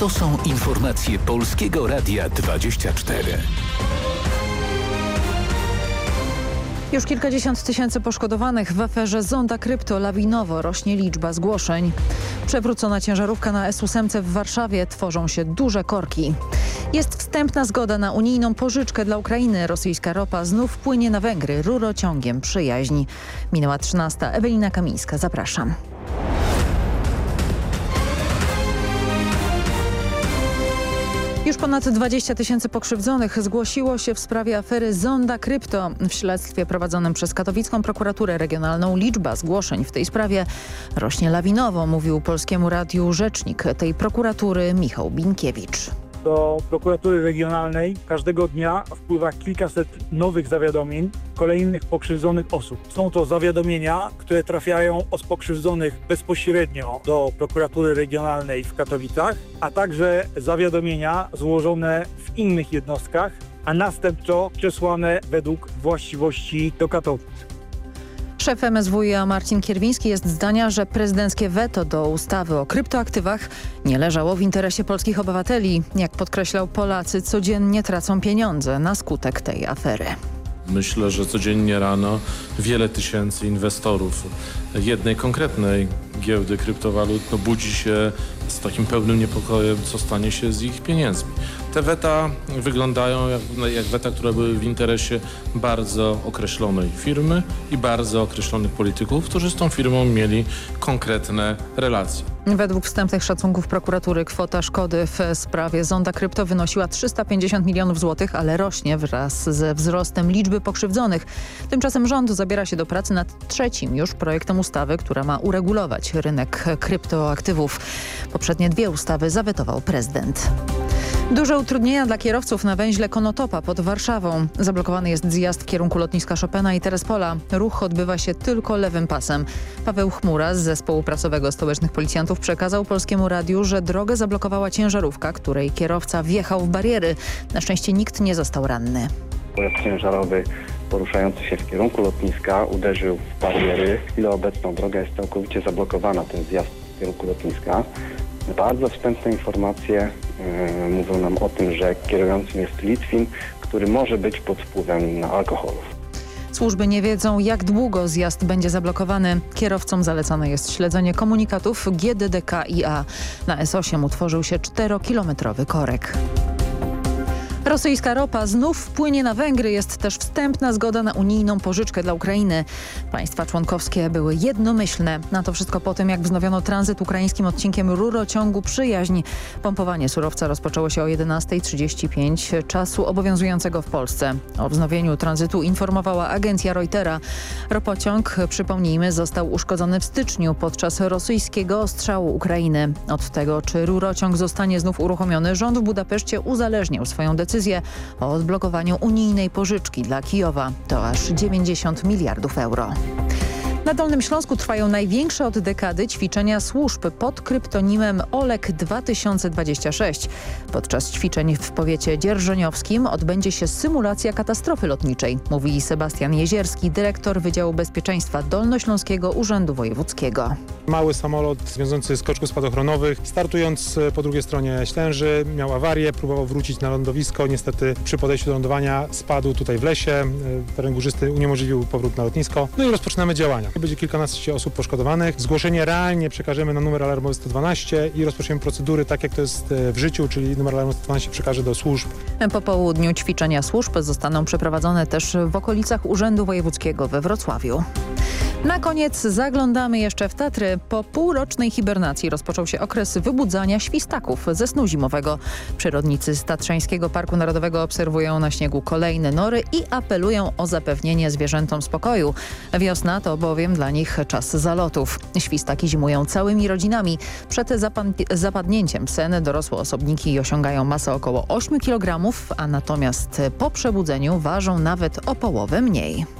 To są informacje Polskiego Radia 24. Już kilkadziesiąt tysięcy poszkodowanych w aferze Zonda Krypto lawinowo rośnie liczba zgłoszeń. Przewrócona ciężarówka na S8 w Warszawie tworzą się duże korki. Jest wstępna zgoda na unijną pożyczkę dla Ukrainy. Rosyjska ropa znów płynie na Węgry rurociągiem przyjaźń. Minęła 13. Ewelina Kamińska. Zapraszam. Już ponad 20 tysięcy pokrzywdzonych zgłosiło się w sprawie afery Zonda Krypto. W śledztwie prowadzonym przez katowicką prokuraturę regionalną liczba zgłoszeń w tej sprawie rośnie lawinowo, mówił Polskiemu Radiu rzecznik tej prokuratury Michał Binkiewicz do prokuratury regionalnej każdego dnia wpływa kilkaset nowych zawiadomień kolejnych pokrzywdzonych osób. Są to zawiadomienia, które trafiają od pokrzywdzonych bezpośrednio do prokuratury regionalnej w Katowicach, a także zawiadomienia złożone w innych jednostkach, a następczo przesłane według właściwości do Katowic. Szef MSWiA Marcin Kierwiński jest zdania, że prezydenckie weto do ustawy o kryptoaktywach nie leżało w interesie polskich obywateli. Jak podkreślał, Polacy codziennie tracą pieniądze na skutek tej afery. Myślę, że codziennie rano wiele tysięcy inwestorów jednej konkretnej giełdy kryptowalut no, budzi się z takim pełnym niepokojem, co stanie się z ich pieniędzmi. Te weta wyglądają jak, no, jak weta, które były w interesie bardzo określonej firmy i bardzo określonych polityków, którzy z tą firmą mieli konkretne relacje. Według wstępnych szacunków prokuratury kwota szkody w sprawie Zonda Krypto wynosiła 350 milionów złotych, ale rośnie wraz ze wzrostem liczby pokrzywdzonych. Tymczasem rząd zabiera się do pracy nad trzecim już projektem ustawy, która ma uregulować rynek kryptoaktywów. Poprzednie dwie ustawy zawetował prezydent. Duże utrudnienia dla kierowców na węźle Konotopa pod Warszawą. Zablokowany jest zjazd w kierunku lotniska Chopina i Terespola. Ruch odbywa się tylko lewym pasem. Paweł Chmura z zespołu prasowego stołecznych policjantów przekazał Polskiemu Radiu, że drogę zablokowała ciężarówka, której kierowca wjechał w bariery. Na szczęście nikt nie został ranny. Pojazd ciężarowy poruszający się w kierunku lotniska uderzył w bariery. W chwilę obecną droga jest całkowicie zablokowana, ten zjazd w kierunku lotniska. Bardzo wstępne informacje yy, mówią nam o tym, że kierującym jest Litwin, który może być pod wpływem na alkoholów. Służby nie wiedzą, jak długo zjazd będzie zablokowany. Kierowcom zalecane jest śledzenie komunikatów GDDK-IA. Na S8 utworzył się 4-kilometrowy korek. Rosyjska ropa znów wpłynie na Węgry. Jest też wstępna zgoda na unijną pożyczkę dla Ukrainy. Państwa członkowskie były jednomyślne. Na to wszystko po tym, jak wznowiono tranzyt ukraińskim odcinkiem rurociągu Przyjaźń. Pompowanie surowca rozpoczęło się o 11.35 czasu obowiązującego w Polsce. O wznowieniu tranzytu informowała agencja Reutera. Ropociąg, przypomnijmy, został uszkodzony w styczniu podczas rosyjskiego ostrzału Ukrainy. Od tego, czy rurociąg zostanie znów uruchomiony, rząd w Budapeszcie uzależniał swoją decyzję decyzję o odblokowaniu unijnej pożyczki dla Kijowa. To aż 90 miliardów euro. Na Dolnym Śląsku trwają największe od dekady ćwiczenia służb pod kryptonimem OLEK 2026. Podczas ćwiczeń w powiecie dzierżoniowskim odbędzie się symulacja katastrofy lotniczej, mówi Sebastian Jezierski, dyrektor Wydziału Bezpieczeństwa Dolnośląskiego Urzędu Wojewódzkiego. Mały samolot związujący z koczków spadochronowych, startując e, po drugiej stronie Ślęży, miał awarię, próbował wrócić na lądowisko. Niestety przy podejściu do lądowania spadł tutaj w lesie. E, teren górzysty uniemożliwił powrót na lotnisko. No i rozpoczynamy działania. Będzie kilkanaście osób poszkodowanych. Zgłoszenie realnie przekażemy na numer alarmowy 112 i rozpoczniemy procedury tak jak to jest e, w życiu, czyli numer alarmowy 112 przekaże do służb. Po południu ćwiczenia służb zostaną przeprowadzone też w okolicach Urzędu Wojewódzkiego we Wrocławiu. Na koniec zaglądamy jeszcze w Tatry. Po półrocznej hibernacji rozpoczął się okres wybudzania świstaków ze snu zimowego. Przyrodnicy z Tatrzańskiego Parku Narodowego obserwują na śniegu kolejne nory i apelują o zapewnienie zwierzętom spokoju. Wiosna to bowiem dla nich czas zalotów. Świstaki zimują całymi rodzinami. Przed zapadnięciem sen dorosłe osobniki osiągają masę około 8 kg, a natomiast po przebudzeniu ważą nawet o połowę mniej.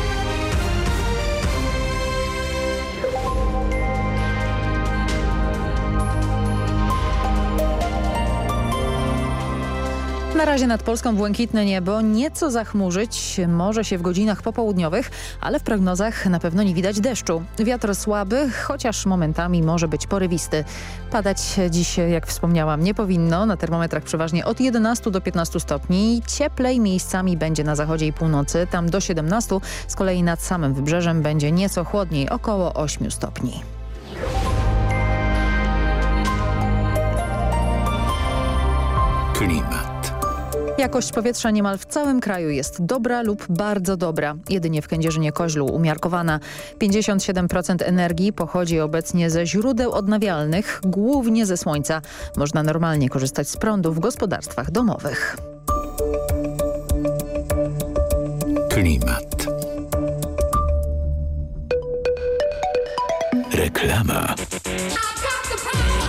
Na razie nad Polską błękitne niebo, nieco zachmurzyć może się w godzinach popołudniowych, ale w prognozach na pewno nie widać deszczu. Wiatr słaby, chociaż momentami może być porywisty. Padać dziś, jak wspomniałam, nie powinno. Na termometrach przeważnie od 11 do 15 stopni. Cieplej miejscami będzie na zachodzie i północy, tam do 17. Z kolei nad samym wybrzeżem będzie nieco chłodniej, około 8 stopni. Klimat. Jakość powietrza niemal w całym kraju jest dobra lub bardzo dobra. Jedynie w Kędzierzynie-Koźlu umiarkowana. 57% energii pochodzi obecnie ze źródeł odnawialnych, głównie ze słońca. Można normalnie korzystać z prądu w gospodarstwach domowych. Klimat. Reklama.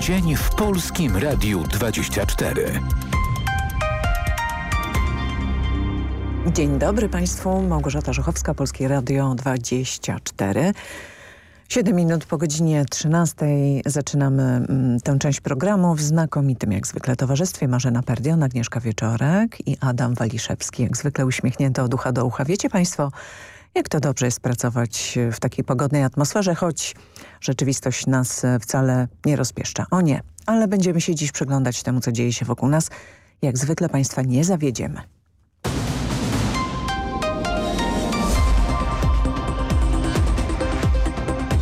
Dzień w Polskim Radiu 24. Dzień dobry Państwu. Małgorzata Żochowska, Polskie Radio 24. 7 minut po godzinie 13 zaczynamy mm, tę część programu w znakomitym jak zwykle towarzystwie Marzena Perdion, Agnieszka Wieczorek i Adam Waliszewski. Jak zwykle uśmiechnięte od ucha do ucha. Wiecie Państwo, jak to dobrze jest pracować w takiej pogodnej atmosferze, choć rzeczywistość nas wcale nie rozpieszcza. O nie, ale będziemy się dziś przyglądać temu, co dzieje się wokół nas. Jak zwykle Państwa nie zawiedziemy.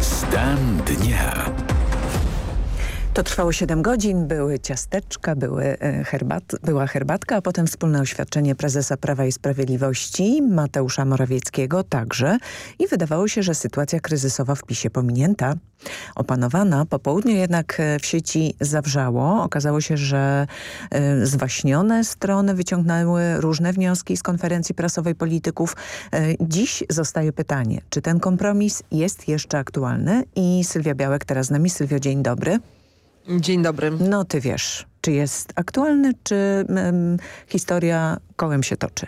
Stan dnia. To trwało 7 godzin, były ciasteczka, były e, herbat, była herbatka, a potem wspólne oświadczenie prezesa Prawa i Sprawiedliwości Mateusza Morawieckiego także i wydawało się, że sytuacja kryzysowa w PiSie pominięta, opanowana. Po południu jednak e, w sieci zawrzało. Okazało się, że e, zwaśnione strony wyciągnęły różne wnioski z konferencji prasowej polityków. Dziś zostaje pytanie, czy ten kompromis jest jeszcze aktualny? I Sylwia Białek teraz z nami. Sylwio, dzień dobry. Dzień dobry. No ty wiesz, czy jest aktualny, czy um, historia kołem się toczy?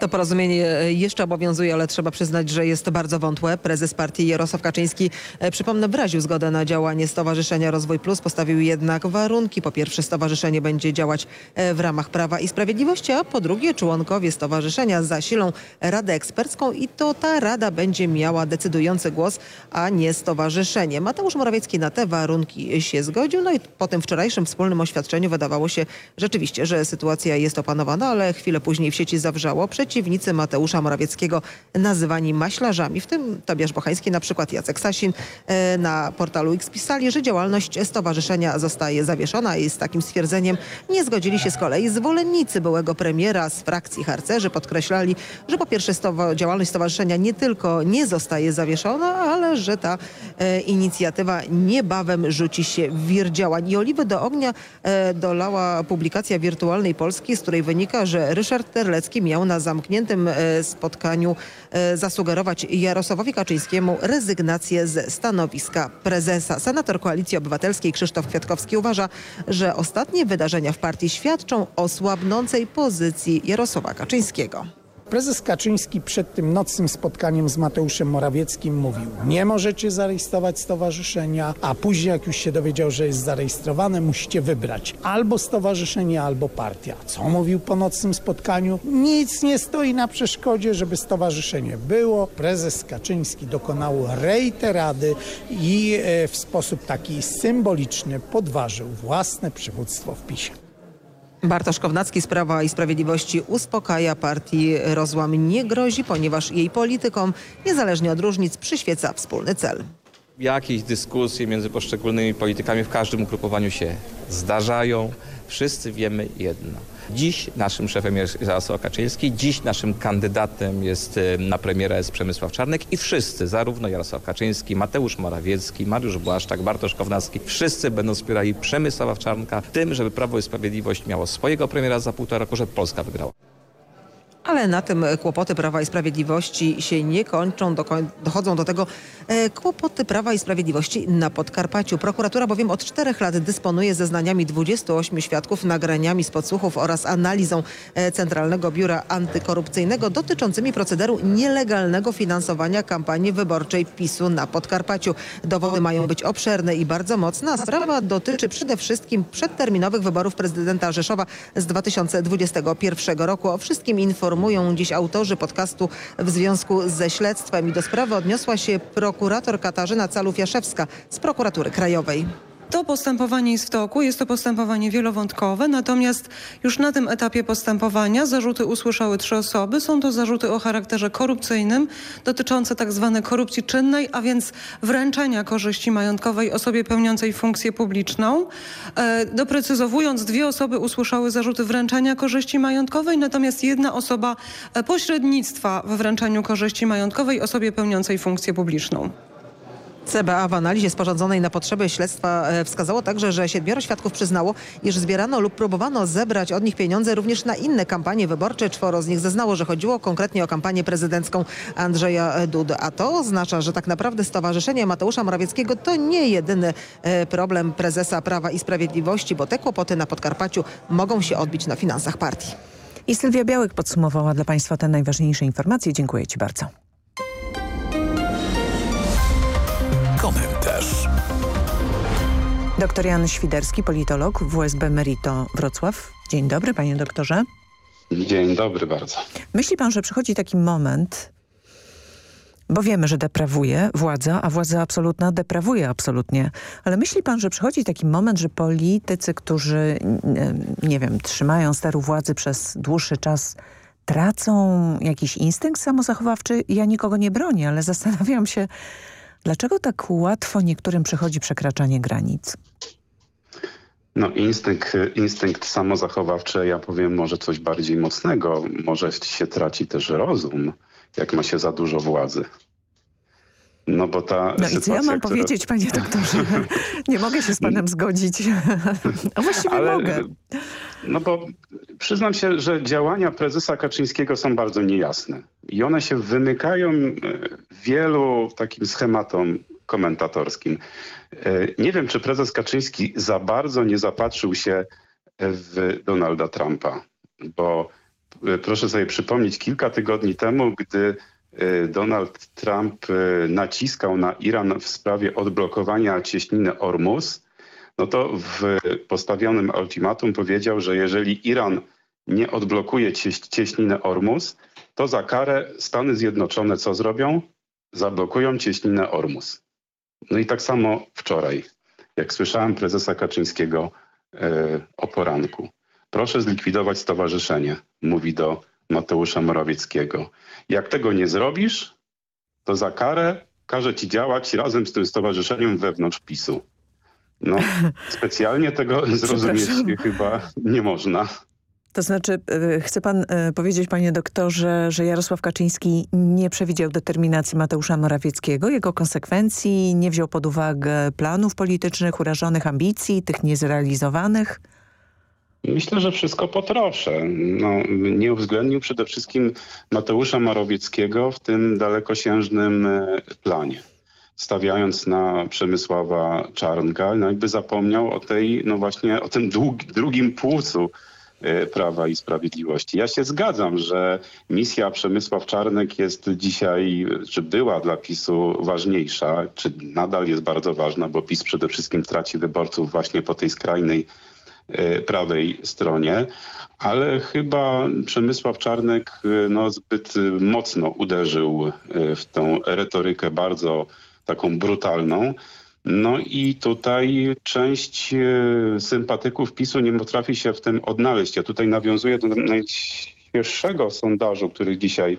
To porozumienie jeszcze obowiązuje, ale trzeba przyznać, że jest bardzo wątłe. Prezes partii Jarosław Kaczyński, e, przypomnę, wyraził zgodę na działanie Stowarzyszenia Rozwój Plus. Postawił jednak warunki. Po pierwsze, stowarzyszenie będzie działać e, w ramach Prawa i Sprawiedliwości, a po drugie, członkowie stowarzyszenia zasilą Radę Ekspercką i to ta rada będzie miała decydujący głos, a nie stowarzyszenie. Mateusz Morawiecki na te warunki się zgodził. No i po tym wczorajszym wspólnym oświadczeniu wydawało się rzeczywiście, że sytuacja jest opanowana, ale chwilę później w sieci zawrzało przeciwnicy Mateusza Morawieckiego nazywani maślarzami, w tym Tobiasz Bochański, na przykład Jacek Sasin e, na portalu X pisali, że działalność stowarzyszenia zostaje zawieszona i z takim stwierdzeniem nie zgodzili się z kolei zwolennicy byłego premiera z frakcji harcerzy. Podkreślali, że po pierwsze działalność stowarzyszenia nie tylko nie zostaje zawieszona, ale że ta e, inicjatywa niebawem rzuci się w wir działań. I oliwy do ognia e, dolała publikacja Wirtualnej Polski, z której wynika, że Ryszard Terlecki miał na zamkniętym e, spotkaniu e, zasugerować Jarosławowi Kaczyńskiemu rezygnację ze stanowiska prezesa. Senator Koalicji Obywatelskiej Krzysztof Kwiatkowski uważa, że ostatnie wydarzenia w partii świadczą o słabnącej pozycji Jarosława Kaczyńskiego Prezes Kaczyński przed tym nocnym spotkaniem z Mateuszem Morawieckim mówił, nie możecie zarejestrować stowarzyszenia, a później jak już się dowiedział, że jest zarejestrowane, musicie wybrać albo stowarzyszenie, albo partia. Co mówił po nocnym spotkaniu? Nic nie stoi na przeszkodzie, żeby stowarzyszenie było. Prezes Kaczyński dokonał reiterady i e, w sposób taki symboliczny podważył własne przywództwo w PiSie. Bartosz Kownacki z Prawa i Sprawiedliwości uspokaja partii rozłam nie grozi, ponieważ jej politykom, niezależnie od różnic, przyświeca wspólny cel. Jakieś dyskusje między poszczególnymi politykami w każdym ugrupowaniu się zdarzają. Wszyscy wiemy jedno. Dziś naszym szefem jest Jarosław Kaczyński, dziś naszym kandydatem jest y, na premiera jest Przemysław Czarnek i wszyscy, zarówno Jarosław Kaczyński, Mateusz Morawiecki, Mariusz Błaszczak, Bartosz Kownacki, wszyscy będą wspierali Przemysława Czarnka tym, żeby Prawo i Sprawiedliwość miało swojego premiera za półtora roku, żeby Polska wygrała. Ale na tym kłopoty Prawa i Sprawiedliwości się nie kończą. Dochodzą do tego e, kłopoty Prawa i Sprawiedliwości na Podkarpaciu. Prokuratura bowiem od czterech lat dysponuje zeznaniami 28 świadków, nagraniami z podsłuchów oraz analizą e, Centralnego Biura Antykorupcyjnego dotyczącymi procederu nielegalnego finansowania kampanii wyborczej PiSu na Podkarpaciu. Dowody mają być obszerne i bardzo mocne, sprawa dotyczy przede wszystkim przedterminowych wyborów prezydenta Rzeszowa z 2021 roku. O wszystkim informuję informują dziś autorzy podcastu w związku ze śledztwem i do sprawy odniosła się prokurator Katarzyna Calów-Jaszewska z prokuratury krajowej. To postępowanie jest w toku, jest to postępowanie wielowątkowe, natomiast już na tym etapie postępowania zarzuty usłyszały trzy osoby. Są to zarzuty o charakterze korupcyjnym dotyczące tzw. Tak korupcji czynnej, a więc wręczenia korzyści majątkowej osobie pełniącej funkcję publiczną. E, doprecyzowując, dwie osoby usłyszały zarzuty wręczenia korzyści majątkowej, natomiast jedna osoba e, pośrednictwa we wręczeniu korzyści majątkowej osobie pełniącej funkcję publiczną. CBA w analizie sporządzonej na potrzeby śledztwa e, wskazało także, że siedmioro świadków przyznało, iż zbierano lub próbowano zebrać od nich pieniądze również na inne kampanie wyborcze. Czworo z nich zeznało, że chodziło konkretnie o kampanię prezydencką Andrzeja Dudy. A to oznacza, że tak naprawdę Stowarzyszenie Mateusza Morawieckiego to nie jedyny e, problem prezesa Prawa i Sprawiedliwości, bo te kłopoty na Podkarpaciu mogą się odbić na finansach partii. I Sylwia Białek podsumowała dla Państwa te najważniejsze informacje. Dziękuję Ci bardzo. Doktor Jan Świderski, politolog WSB Merito Wrocław. Dzień dobry panie doktorze. Dzień dobry bardzo. Myśli pan, że przychodzi taki moment, bo wiemy, że deprawuje władza, a władza absolutna deprawuje absolutnie. Ale myśli pan, że przychodzi taki moment, że politycy, którzy, nie wiem, trzymają steru władzy przez dłuższy czas, tracą jakiś instynkt samozachowawczy? Ja nikogo nie bronię, ale zastanawiam się, Dlaczego tak łatwo niektórym przychodzi przekraczanie granic? No instynkt, instynkt samozachowawczy, ja powiem może coś bardziej mocnego. Może się traci też rozum, jak ma się za dużo władzy. No bo ta No i co ja mam która... powiedzieć, panie doktorze? Nie mogę się z panem zgodzić. A właściwie Ale, mogę. No bo przyznam się, że działania prezesa Kaczyńskiego są bardzo niejasne. I one się wymykają e, wielu takim schematom komentatorskim. E, nie wiem, czy prezes Kaczyński za bardzo nie zapatrzył się w Donalda Trumpa, bo e, proszę sobie przypomnieć, kilka tygodni temu, gdy Donald Trump naciskał na Iran w sprawie odblokowania cieśniny Ormus, no to w postawionym ultimatum powiedział, że jeżeli Iran nie odblokuje cieśniny Ormus, to za karę Stany Zjednoczone co zrobią? Zablokują cieśninę Ormus. No i tak samo wczoraj, jak słyszałem prezesa Kaczyńskiego yy, o poranku. Proszę zlikwidować stowarzyszenie, mówi do Mateusza Morawieckiego. Jak tego nie zrobisz, to za karę każe ci działać razem z tym stowarzyszeniem wewnątrz PiSu. No, specjalnie tego zrozumieć chyba nie można. To znaczy, e, chce pan e, powiedzieć, panie doktorze, że Jarosław Kaczyński nie przewidział determinacji Mateusza Morawieckiego, jego konsekwencji, nie wziął pod uwagę planów politycznych, urażonych ambicji, tych niezrealizowanych? Myślę, że wszystko po trosze. No, nie uwzględnił przede wszystkim Mateusza Morawieckiego w tym dalekosiężnym e, planie. Stawiając na Przemysława Czarnka, no jakby zapomniał o tej, no właśnie o tym drugim płucu Prawa i Sprawiedliwości. Ja się zgadzam, że misja Przemysław Czarnek jest dzisiaj, czy była dla PiSu ważniejsza, czy nadal jest bardzo ważna, bo PiS przede wszystkim traci wyborców właśnie po tej skrajnej prawej stronie, ale chyba Przemysław Czarnek no, zbyt mocno uderzył w tą retorykę bardzo taką brutalną. No i tutaj część e, sympatyków PiSu nie potrafi się w tym odnaleźć. Ja tutaj nawiązuję do najświeższego sondażu, który dzisiaj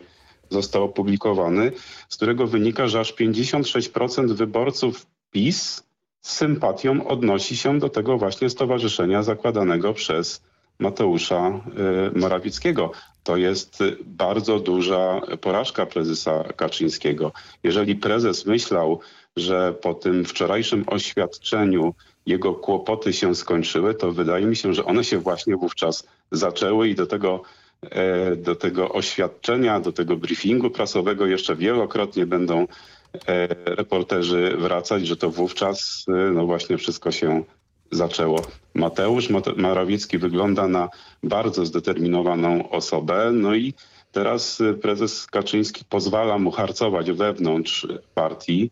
został opublikowany, z którego wynika, że aż 56% wyborców PiS z sympatią odnosi się do tego właśnie stowarzyszenia zakładanego przez Mateusza e, Morawieckiego. To jest bardzo duża porażka prezesa Kaczyńskiego. Jeżeli prezes myślał, że po tym wczorajszym oświadczeniu jego kłopoty się skończyły, to wydaje mi się, że one się właśnie wówczas zaczęły i do tego, e, do tego oświadczenia, do tego briefingu prasowego jeszcze wielokrotnie będą e, reporterzy wracać, że to wówczas e, no właśnie wszystko się zaczęło. Mateusz Morawiecki wygląda na bardzo zdeterminowaną osobę, no i teraz prezes Kaczyński pozwala mu harcować wewnątrz partii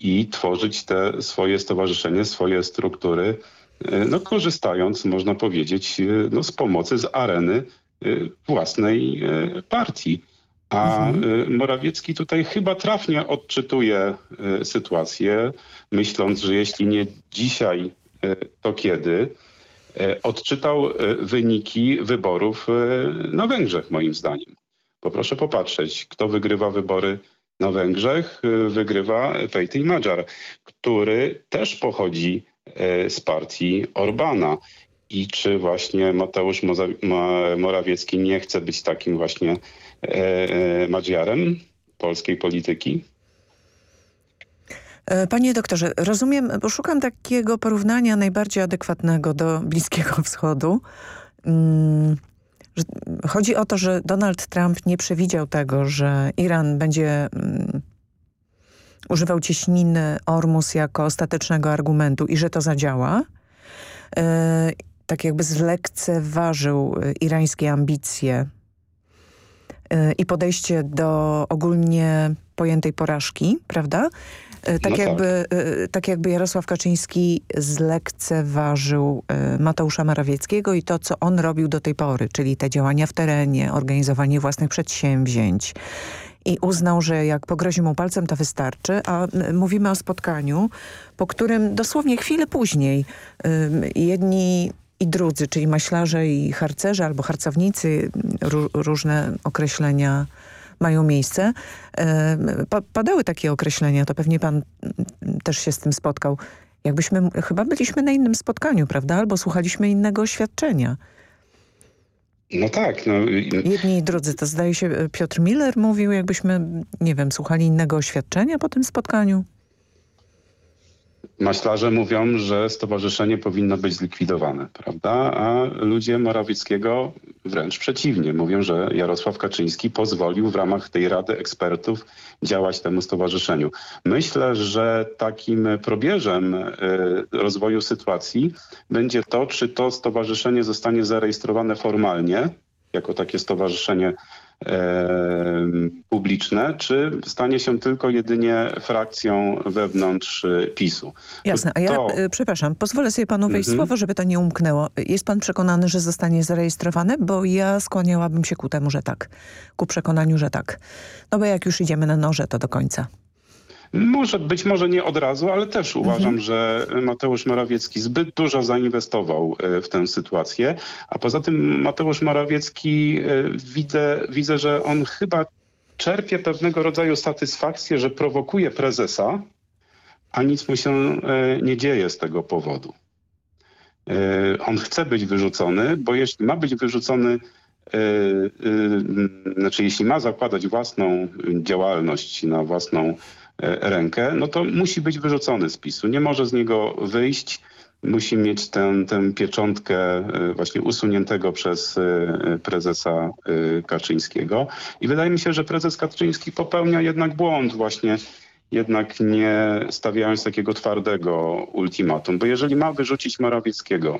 i tworzyć te swoje stowarzyszenie, swoje struktury, e, no, korzystając, można powiedzieć, no, z pomocy z areny własnej partii. A mhm. Morawiecki tutaj chyba trafnie odczytuje sytuację, myśląc, że jeśli nie dzisiaj, to kiedy? Odczytał wyniki wyborów na Węgrzech, moim zdaniem. Poproszę popatrzeć, kto wygrywa wybory na Węgrzech wygrywa Pejty Madżar, który też pochodzi z partii Orbana. I czy właśnie Mateusz Morawiecki nie chce być takim właśnie Madziarem polskiej polityki? E, panie doktorze, rozumiem, bo szukam takiego porównania najbardziej adekwatnego do Bliskiego Wschodu. Mm, Chodzi o to, że Donald Trump nie przewidział tego, że Iran będzie um, używał cieśniny Ormus jako ostatecznego argumentu i że to zadziała. E, tak jakby zlekceważył e, irańskie ambicje i podejście do ogólnie pojętej porażki, prawda? E, tak, no jakby, tak. Tak jakby Jarosław Kaczyński zlekceważył e, Mateusza Morawieckiego i to, co on robił do tej pory, czyli te działania w terenie, organizowanie własnych przedsięwzięć i uznał, że jak pogrozi mu palcem, to wystarczy, a mówimy o spotkaniu, po którym dosłownie chwilę później jedni i drudzy, czyli maślarze i harcerze albo harcownicy, różne określenia mają miejsce. Padały takie określenia, to pewnie pan też się z tym spotkał. Jakbyśmy, chyba byliśmy na innym spotkaniu, prawda? Albo słuchaliśmy innego oświadczenia. No tak. No. Jedni i drudzy. To zdaje się Piotr Miller mówił, jakbyśmy, nie wiem, słuchali innego oświadczenia po tym spotkaniu. Maślarze mówią, że stowarzyszenie powinno być zlikwidowane, prawda? A ludzie Morawieckiego wręcz przeciwnie. Mówią, że Jarosław Kaczyński pozwolił w ramach tej Rady Ekspertów działać temu stowarzyszeniu. Myślę, że takim probierzem e, rozwoju sytuacji będzie to, czy to stowarzyszenie zostanie zarejestrowane formalnie jako takie stowarzyszenie publiczne, czy stanie się tylko jedynie frakcją wewnątrz y, PiSu. Jasne, a ja to... Y, przepraszam, pozwolę sobie panu wejść mhm. słowo, żeby to nie umknęło. Jest pan przekonany, że zostanie zarejestrowane? Bo ja skłaniałabym się ku temu, że tak. Ku przekonaniu, że tak. No bo jak już idziemy na noże, to do końca. Może, być może nie od razu, ale też uważam, mhm. że Mateusz Morawiecki zbyt dużo zainwestował e, w tę sytuację. A poza tym Mateusz Morawiecki e, widzę, widzę, że on chyba czerpie pewnego rodzaju satysfakcję, że prowokuje prezesa, a nic mu się e, nie dzieje z tego powodu. On chce być wyrzucony, bo jeśli ma być wyrzucony znaczy jeśli ma zakładać własną działalność na własną rękę, no to musi być wyrzucony z PiSu. Nie może z niego wyjść. Musi mieć tę, tę pieczątkę e, właśnie usuniętego przez e, prezesa Kaczyńskiego. I wydaje mi się, że prezes Kaczyński popełnia jednak błąd właśnie jednak nie stawiając takiego twardego ultimatum. Bo jeżeli ma wyrzucić Morawieckiego,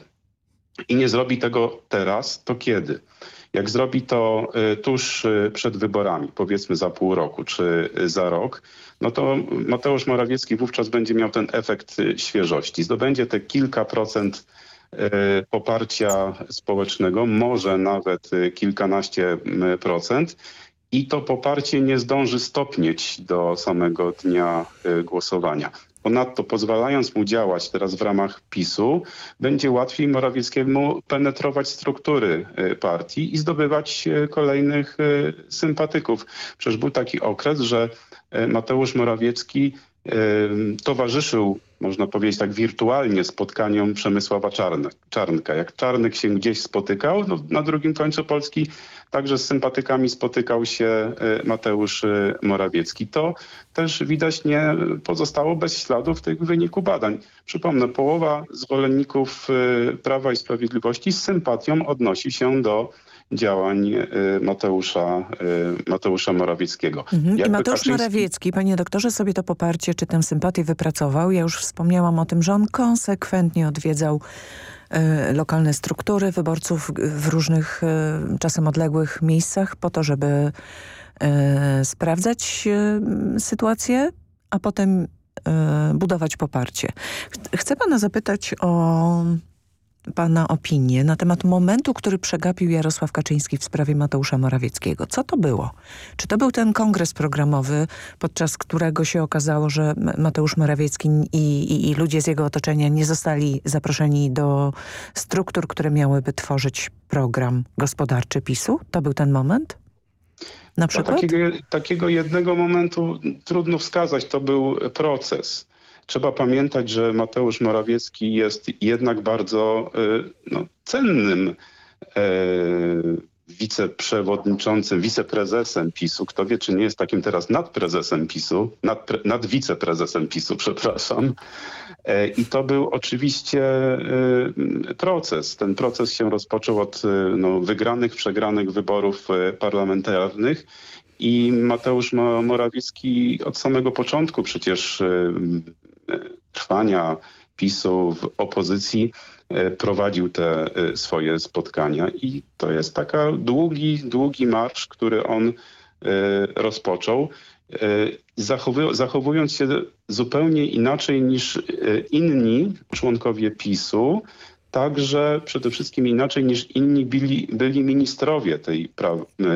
i nie zrobi tego teraz, to kiedy? Jak zrobi to tuż przed wyborami, powiedzmy za pół roku czy za rok, no to Mateusz Morawiecki wówczas będzie miał ten efekt świeżości. Zdobędzie te kilka procent poparcia społecznego, może nawet kilkanaście procent i to poparcie nie zdąży stopnieć do samego dnia głosowania. Ponadto pozwalając mu działać teraz w ramach PiSu, będzie łatwiej Morawieckiemu penetrować struktury partii i zdobywać kolejnych sympatyków. Przecież był taki okres, że Mateusz Morawiecki towarzyszył, można powiedzieć tak wirtualnie, spotkaniom Przemysława Czarnek, Czarnka. Jak Czarnek się gdzieś spotykał, no, na drugim końcu Polski także z sympatykami spotykał się Mateusz Morawiecki. To też widać nie pozostało bez śladu w tych wyniku badań. Przypomnę, połowa zwolenników Prawa i Sprawiedliwości z sympatią odnosi się do działań Mateusza, Mateusza Morawieckiego. Mhm. I Mateusz Kaczyński... Morawiecki, panie doktorze, sobie to poparcie czy tę sympatię wypracował. Ja już wspomniałam o tym, że on konsekwentnie odwiedzał lokalne struktury wyborców w różnych czasem odległych miejscach po to, żeby sprawdzać sytuację, a potem budować poparcie. Chcę pana zapytać o pana opinię na temat momentu, który przegapił Jarosław Kaczyński w sprawie Mateusza Morawieckiego. Co to było? Czy to był ten kongres programowy, podczas którego się okazało, że Mateusz Morawiecki i, i, i ludzie z jego otoczenia nie zostali zaproszeni do struktur, które miałyby tworzyć program gospodarczy PiSu? To był ten moment? Na No, przykład? takiego, takiego jednego momentu trudno wskazać. To był proces. Trzeba pamiętać, że Mateusz Morawiecki jest jednak bardzo no, cennym wiceprzewodniczącym, wiceprezesem PiSu. Kto wie, czy nie jest takim teraz nadprezesem PiSu, nad, nad wiceprezesem PiSu, przepraszam. I to był oczywiście proces. Ten proces się rozpoczął od no, wygranych, przegranych wyborów parlamentarnych i Mateusz Morawiecki od samego początku przecież trwania PiSu w opozycji prowadził te swoje spotkania i to jest taka długi, długi marsz, który on rozpoczął, zachowując się zupełnie inaczej niż inni członkowie PiSu, także przede wszystkim inaczej niż inni byli, byli ministrowie tej,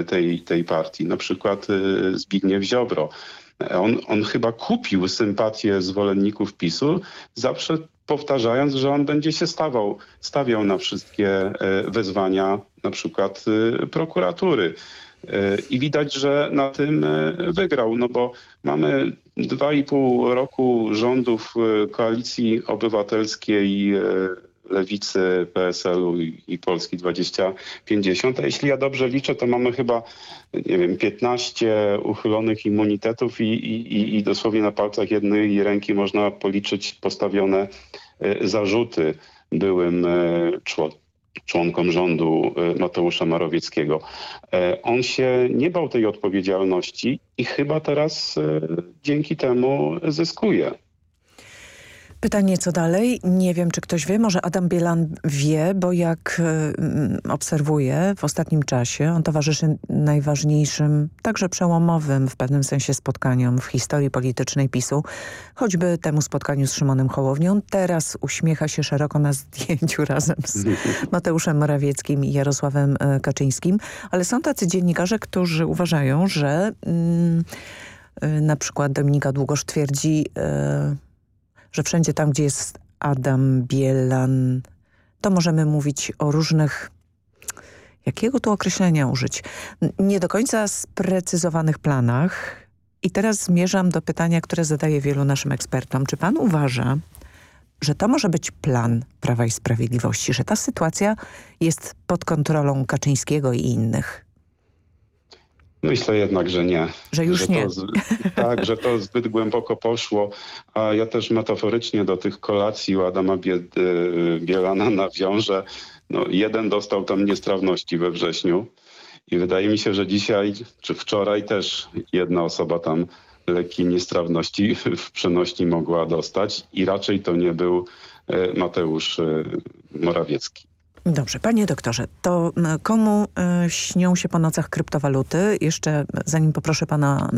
tej, tej partii, na przykład Zbigniew Ziobro. On, on chyba kupił sympatię zwolenników PiSu, zawsze powtarzając, że on będzie się stawał, stawiał na wszystkie wezwania na przykład prokuratury. I widać, że na tym wygrał, no bo mamy dwa i pół roku rządów Koalicji Obywatelskiej Lewicy, PSL-u i Polski 2050. A jeśli ja dobrze liczę, to mamy chyba, nie wiem, 15 uchylonych immunitetów i, i, i dosłownie na palcach jednej ręki można policzyć postawione zarzuty byłym członkom rządu Mateusza Morawieckiego. On się nie bał tej odpowiedzialności i chyba teraz dzięki temu zyskuje. Pytanie, co dalej? Nie wiem, czy ktoś wie. Może Adam Bielan wie, bo jak y, obserwuję w ostatnim czasie, on towarzyszy najważniejszym, także przełomowym w pewnym sensie spotkaniom w historii politycznej PiSu, choćby temu spotkaniu z Szymonem Hołownią. Teraz uśmiecha się szeroko na zdjęciu razem z Mateuszem Morawieckim i Jarosławem y, Kaczyńskim, ale są tacy dziennikarze, którzy uważają, że y, na przykład Dominika Długosz twierdzi że wszędzie tam, gdzie jest Adam Bielan, to możemy mówić o różnych, jakiego tu określenia użyć, nie do końca sprecyzowanych planach. I teraz zmierzam do pytania, które zadaję wielu naszym ekspertom. Czy pan uważa, że to może być plan Prawa i Sprawiedliwości, że ta sytuacja jest pod kontrolą Kaczyńskiego i innych? Myślę jednak, że nie. Że już że nie. To, tak, że to zbyt głęboko poszło. A ja też metaforycznie do tych kolacji u Adama Bied, Bielana nawiążę. No, jeden dostał tam niestrawności we wrześniu i wydaje mi się, że dzisiaj czy wczoraj też jedna osoba tam lekkiej niestrawności w przenośni mogła dostać i raczej to nie był Mateusz Morawiecki. Dobrze, panie doktorze, to komu y, śnią się po nocach kryptowaluty? Jeszcze zanim poproszę pana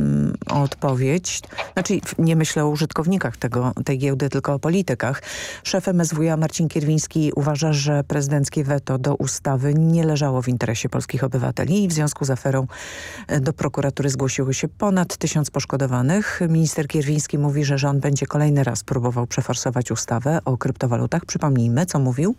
y, o odpowiedź, znaczy nie myślę o użytkownikach tego, tej giełdy, tylko o politykach. Szef MSWiA Marcin Kierwiński uważa, że prezydenckie weto do ustawy nie leżało w interesie polskich obywateli i w związku z aferą y, do prokuratury zgłosiły się ponad tysiąc poszkodowanych. Minister Kierwiński mówi, że rząd będzie kolejny raz próbował przeforsować ustawę o kryptowalutach. Przypomnijmy, co mówił?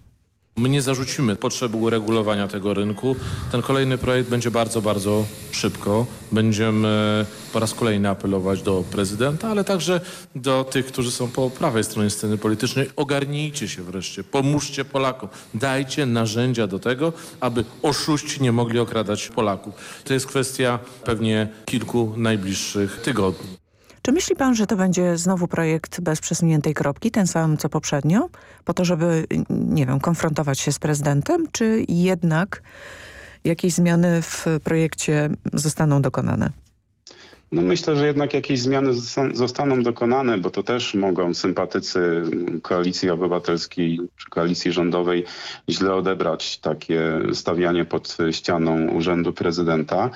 My nie zarzucimy potrzeby uregulowania tego rynku. Ten kolejny projekt będzie bardzo, bardzo szybko. Będziemy po raz kolejny apelować do prezydenta, ale także do tych, którzy są po prawej stronie sceny politycznej. Ogarnijcie się wreszcie, pomóżcie Polakom. Dajcie narzędzia do tego, aby oszuści nie mogli okradać Polaków. To jest kwestia pewnie kilku najbliższych tygodni. Czy myśli pan, że to będzie znowu projekt bez przesuniętej kropki, ten sam co poprzednio, po to, żeby, nie wiem, konfrontować się z prezydentem, czy jednak jakieś zmiany w projekcie zostaną dokonane? No myślę, że jednak jakieś zmiany zostaną dokonane, bo to też mogą sympatycy koalicji obywatelskiej czy koalicji rządowej źle odebrać takie stawianie pod ścianą urzędu prezydenta.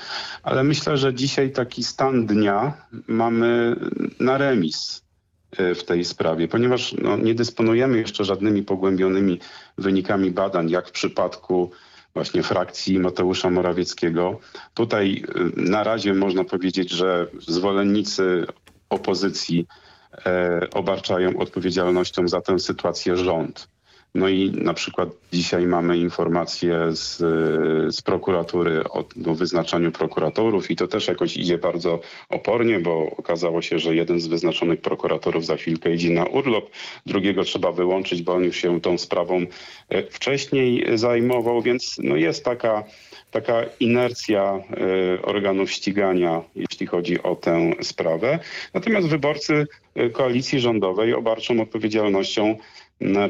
Ale myślę, że dzisiaj taki stan dnia mamy na remis e, w tej sprawie, ponieważ no, nie dysponujemy jeszcze żadnymi pogłębionymi wynikami badań, jak w przypadku właśnie frakcji Mateusza Morawieckiego. Tutaj y, na razie można powiedzieć, że zwolennicy opozycji e, obarczają odpowiedzialnością za tę sytuację rząd. No i na przykład dzisiaj mamy informację z, z prokuratury o no, wyznaczaniu prokuratorów i to też jakoś idzie bardzo opornie, bo okazało się, że jeden z wyznaczonych prokuratorów za chwilkę idzie na urlop, drugiego trzeba wyłączyć, bo on już się tą sprawą e, wcześniej zajmował, więc no jest taka taka inercja e, organów ścigania, jeśli chodzi o tę sprawę. Natomiast wyborcy e, koalicji rządowej obarczą odpowiedzialnością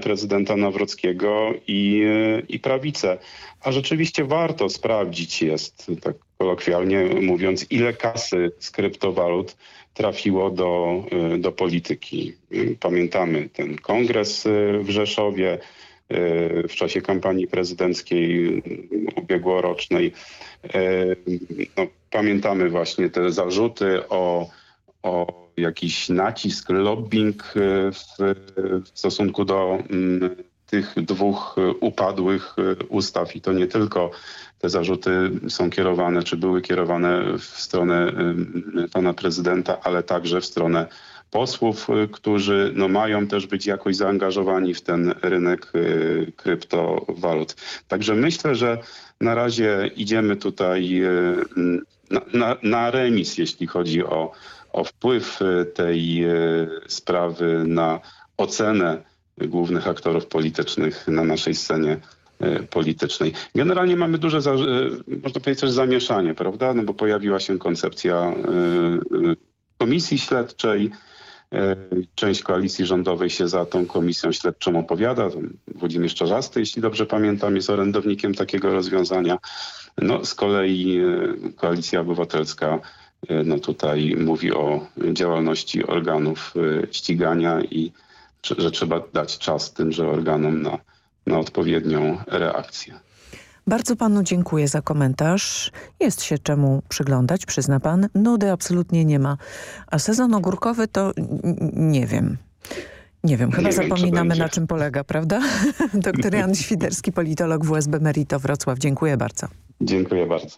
prezydenta Nawrockiego i, i prawicę. A rzeczywiście warto sprawdzić jest, tak kolokwialnie mówiąc, ile kasy z kryptowalut trafiło do, do polityki. Pamiętamy ten kongres w Rzeszowie w czasie kampanii prezydenckiej ubiegłorocznej. No, pamiętamy właśnie te zarzuty o, o jakiś nacisk, lobbying e, w, w stosunku do mm, tych dwóch upadłych e, ustaw i to nie tylko te zarzuty są kierowane, czy były kierowane w stronę pana prezydenta, ale także w stronę posłów, e, którzy no, mają też być jakoś zaangażowani w ten rynek kryptowalut. Także myślę, że na razie idziemy tutaj na, na, na remis, jeśli chodzi o o wpływ e, tej e, sprawy na ocenę głównych aktorów politycznych na naszej scenie e, politycznej. Generalnie mamy duże, można powiedzieć też zamieszanie, prawda? No bo pojawiła się koncepcja komisji śledczej. Część koalicji rządowej się za tą komisją śledczą opowiada. Włodzimierz Czarzasty, jeśli dobrze pamiętam, jest orędownikiem takiego rozwiązania. No, z kolei koalicja obywatelska no tutaj mówi o działalności organów e, ścigania i że trzeba dać czas tymże organom na, na odpowiednią reakcję. Bardzo panu dziękuję za komentarz. Jest się czemu przyglądać, przyzna pan. Nudy absolutnie nie ma. A sezon ogórkowy to nie wiem. Nie wiem, chyba nie zapominamy wiem, na czym polega, prawda? Doktor Jan Świderski, politolog WSB Merito Wrocław. Dziękuję bardzo. Dziękuję bardzo.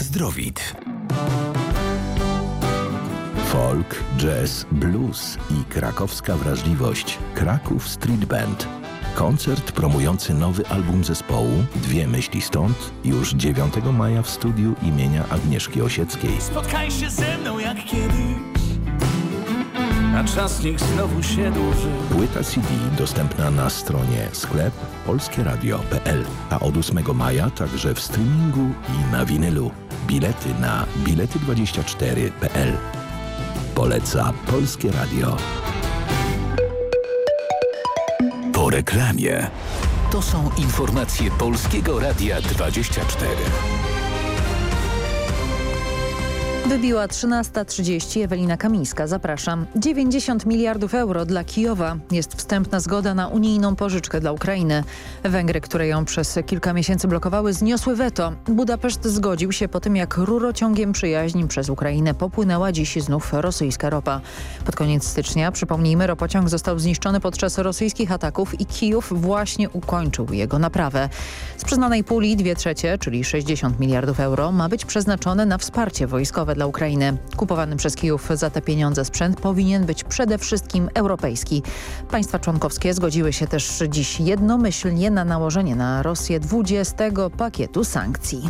Zdrowit. Folk, jazz, blues i krakowska wrażliwość. Kraków Street Band. Koncert promujący nowy album zespołu Dwie myśli stąd już 9 maja w studiu imienia Agnieszki Osieckiej. Spotkaj się ze mną jak kiedyś a czasnik znowu się dłuży. Płyta CD dostępna na stronie sklep polskieradio.pl, a od 8 maja także w streamingu i na winylu. Bilety na bilety24.pl. Poleca Polskie Radio. Po reklamie. To są informacje Polskiego Radia 24. Wybiła 13.30. Ewelina Kamińska. Zapraszam. 90 miliardów euro dla Kijowa. Jest wstępna zgoda na unijną pożyczkę dla Ukrainy. Węgry, które ją przez kilka miesięcy blokowały, zniosły weto. Budapeszt zgodził się po tym, jak rurociągiem przyjaźni przez Ukrainę popłynęła dziś znów rosyjska ropa. Pod koniec stycznia, przypomnijmy, ropociąg został zniszczony podczas rosyjskich ataków i Kijów właśnie ukończył jego naprawę. Z przyznanej puli dwie trzecie, czyli 60 miliardów euro, ma być przeznaczone na wsparcie wojskowe dla Ukrainy. Kupowany przez Kijów za te pieniądze sprzęt powinien być przede wszystkim europejski. Państwa członkowskie zgodziły się też dziś jednomyślnie na nałożenie na Rosję 20 pakietu sankcji.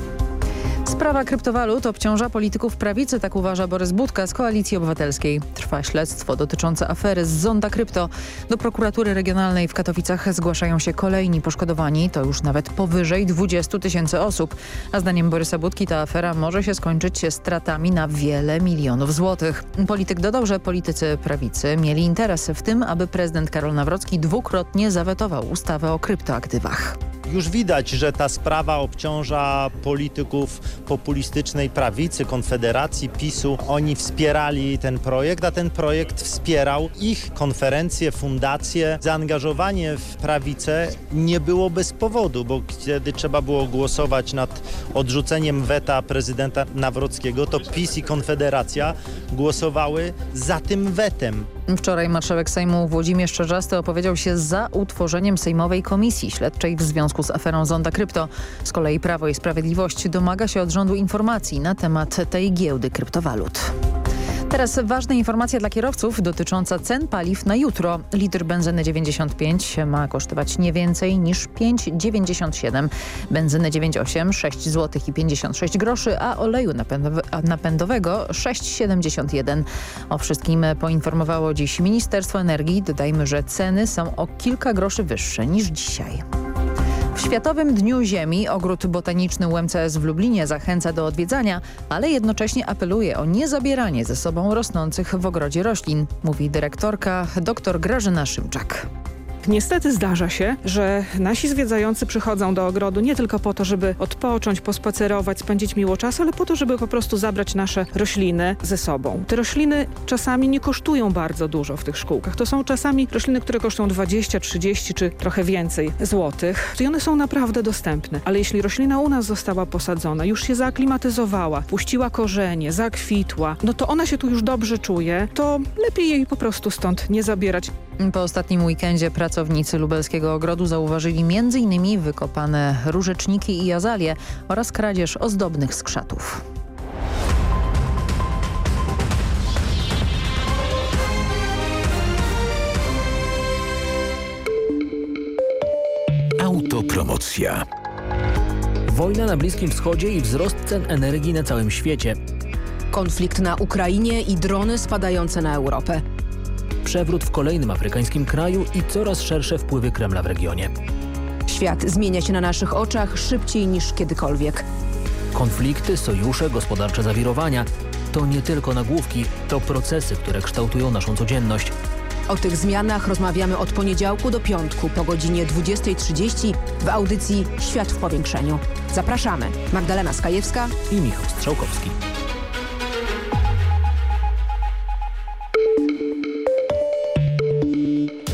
Sprawa kryptowalut obciąża polityków prawicy, tak uważa Borys Budka z Koalicji Obywatelskiej. Trwa śledztwo dotyczące afery z Zonda Krypto. Do prokuratury regionalnej w Katowicach zgłaszają się kolejni poszkodowani, to już nawet powyżej 20 tysięcy osób. A zdaniem Borysa Budki ta afera może się skończyć stratami na wiele milionów złotych. Polityk dodał, że politycy prawicy mieli interes w tym, aby prezydent Karol Nawrocki dwukrotnie zawetował ustawę o kryptoaktywach. Już widać, że ta sprawa obciąża polityków populistycznej prawicy, Konfederacji, PiSu. Oni wspierali ten projekt, a ten projekt wspierał ich konferencje, fundacje. Zaangażowanie w prawicę nie było bez powodu, bo kiedy trzeba było głosować nad odrzuceniem weta prezydenta Nawrockiego, to PiS i Konfederacja głosowały za tym wetem. Wczoraj marszałek Sejmu Włodzimierz Czerzasty opowiedział się za utworzeniem Sejmowej Komisji Śledczej w związku z aferą Zonda Krypto. Z kolei Prawo i Sprawiedliwość domaga się od rządu informacji na temat tej giełdy kryptowalut. Teraz ważna informacja dla kierowców dotycząca cen paliw na jutro. Litr benzyny 95 ma kosztować nie więcej niż 5,97. Benzyny 98 6 zł i 56 groszy, a oleju napędowego 6,71. O wszystkim poinformowało dziś Ministerstwo Energii. Dodajmy, że ceny są o kilka groszy wyższe niż dzisiaj. W Światowym Dniu Ziemi Ogród Botaniczny UMCS w Lublinie zachęca do odwiedzania, ale jednocześnie apeluje o niezabieranie ze sobą rosnących w ogrodzie roślin, mówi dyrektorka dr Grażyna Szymczak. Niestety zdarza się, że nasi zwiedzający przychodzą do ogrodu nie tylko po to, żeby odpocząć, pospacerować, spędzić miło czas, ale po to, żeby po prostu zabrać nasze rośliny ze sobą. Te rośliny czasami nie kosztują bardzo dużo w tych szkółkach. To są czasami rośliny, które kosztują 20, 30 czy trochę więcej złotych. I one są naprawdę dostępne. Ale jeśli roślina u nas została posadzona, już się zaaklimatyzowała, puściła korzenie, zakwitła, no to ona się tu już dobrze czuje, to lepiej jej po prostu stąd nie zabierać. Po ostatnim weekendzie pracownicy lubelskiego ogrodu zauważyli m.in. wykopane różeczniki i azalie oraz kradzież ozdobnych skrzatów. Autopromocja. Wojna na Bliskim Wschodzie i wzrost cen energii na całym świecie. Konflikt na Ukrainie i drony spadające na Europę przewrót w kolejnym afrykańskim kraju i coraz szersze wpływy Kremla w regionie. Świat zmienia się na naszych oczach szybciej niż kiedykolwiek. Konflikty, sojusze, gospodarcze zawirowania to nie tylko nagłówki, to procesy, które kształtują naszą codzienność. O tych zmianach rozmawiamy od poniedziałku do piątku po godzinie 20.30 w audycji Świat w powiększeniu. Zapraszamy. Magdalena Skajewska i Michał Strzałkowski.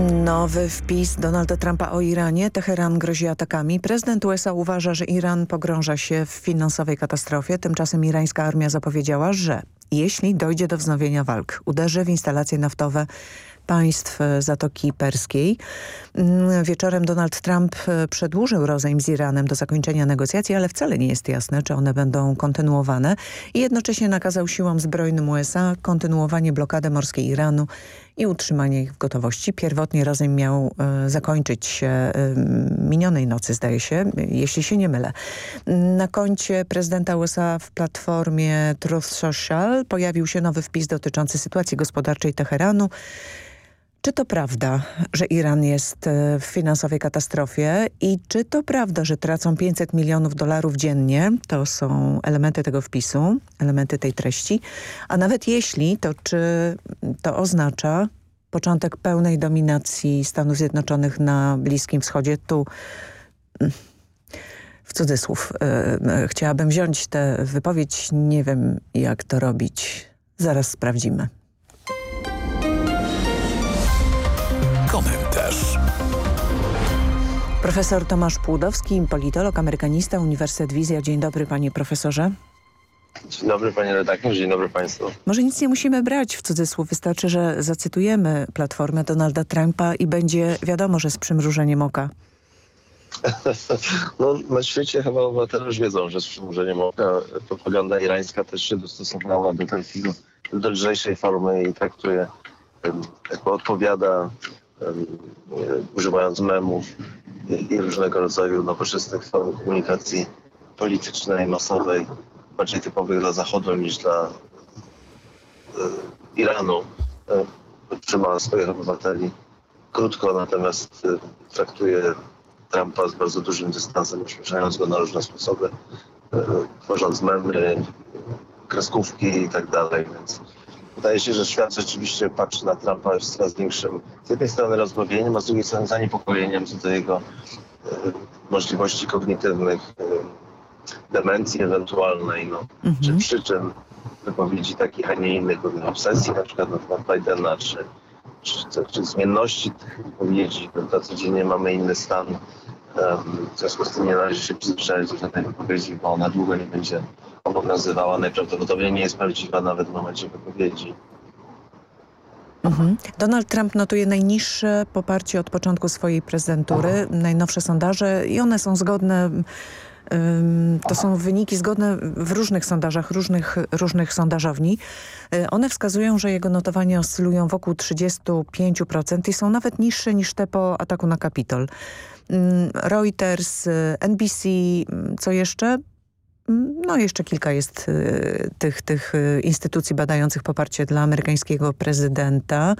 Nowy wpis Donalda Trumpa o Iranie. Teheran grozi atakami. Prezydent USA uważa, że Iran pogrąża się w finansowej katastrofie. Tymczasem irańska armia zapowiedziała, że jeśli dojdzie do wznowienia walk. Uderzy w instalacje naftowe państw Zatoki Perskiej. Mm, wieczorem Donald Trump e, przedłużył rozejm z Iranem do zakończenia negocjacji, ale wcale nie jest jasne, czy one będą kontynuowane. I jednocześnie nakazał siłom zbrojnym USA kontynuowanie blokady morskiej Iranu i utrzymanie ich w gotowości. Pierwotnie rozejm miał e, zakończyć się e, minionej nocy, zdaje się, jeśli się nie mylę. Na koncie prezydenta USA w platformie Truth Social pojawił się nowy wpis dotyczący sytuacji gospodarczej Teheranu. Czy to prawda, że Iran jest e, w finansowej katastrofie i czy to prawda, że tracą 500 milionów dolarów dziennie? To są elementy tego wpisu, elementy tej treści. A nawet jeśli, to czy to oznacza początek pełnej dominacji Stanów Zjednoczonych na Bliskim Wschodzie? Tu mm, w cudzysłów yy, chciałabym wziąć tę wypowiedź. Nie wiem, jak to robić. Zaraz sprawdzimy. Profesor Tomasz Płudowski, politolog, amerykanista, Uniwersytet Wizja. Dzień dobry panie profesorze. Dzień dobry panie redaktor, dzień dobry państwu. Może nic nie musimy brać w cudzysłów, wystarczy, że zacytujemy platformę Donalda Trumpa i będzie wiadomo, że z przymrużeniem oka. No, na świecie chyba obywatele już wiedzą, że z przymrużeniem oka propaganda irańska też się dostosowała do takiego, do lżejszej formy i traktuje, jakby odpowiada używając memów i różnego rodzaju nowoczesnych form komunikacji politycznej, masowej, bardziej typowych dla Zachodu niż dla e, Iranu. E, trzyma swoich obywateli krótko, natomiast e, traktuje Trumpa z bardzo dużym dystansem, ośmieszając go na różne sposoby, tworząc memy, kreskówki i tak dalej, więc Wydaje się, że świat rzeczywiście patrzy na Trumpa z coraz większym z jednej strony rozbawieniem, a z drugiej strony zaniepokojeniem co do jego e, możliwości kognitywnych, e, demencji ewentualnej, no, mhm. czy przyczyn wypowiedzi takich, a nie innych, obsesji na przykład na Bidena, czy, czy, czy zmienności tych wypowiedzi, prawda, codziennie mamy inny stan. W związku z tym nie należy się przyzwyczaić do żadnej wypowiedzi, bo ona długo nie będzie obowiązywała, najprawdopodobniej nie jest prawdziwa nawet w momencie wypowiedzi. Mhm. Donald Trump notuje najniższe poparcie od początku swojej prezydentury, najnowsze sondaże i one są zgodne to są wyniki zgodne w różnych sondażach, różnych, różnych sondażowni. Y, one wskazują, że jego notowania oscylują wokół 35% i są nawet niższe niż te po ataku na Kapitol. Reuters, y, NBC, co jeszcze? No jeszcze kilka jest y, tych, tych y, instytucji badających poparcie dla amerykańskiego prezydenta.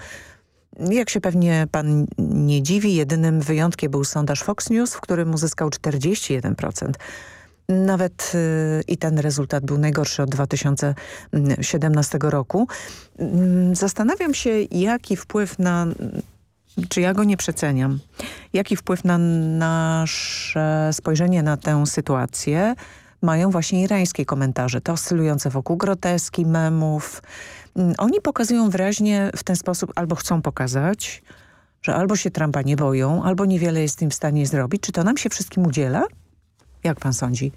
Jak się pewnie pan nie dziwi, jedynym wyjątkiem był sondaż Fox News, w którym uzyskał 41%. Nawet i ten rezultat był najgorszy od 2017 roku. Mm, zastanawiam się, jaki wpływ na czy ja go nie przeceniam, jaki wpływ na nasze spojrzenie na tę sytuację mają właśnie irańskie komentarze, te oscylujące wokół groteski, memów. Mm, oni pokazują wyraźnie w ten sposób, albo chcą pokazać, że albo się Trumpa nie boją, albo niewiele jest im w stanie zrobić. Czy to nam się wszystkim udziela? Jak pan sądzi?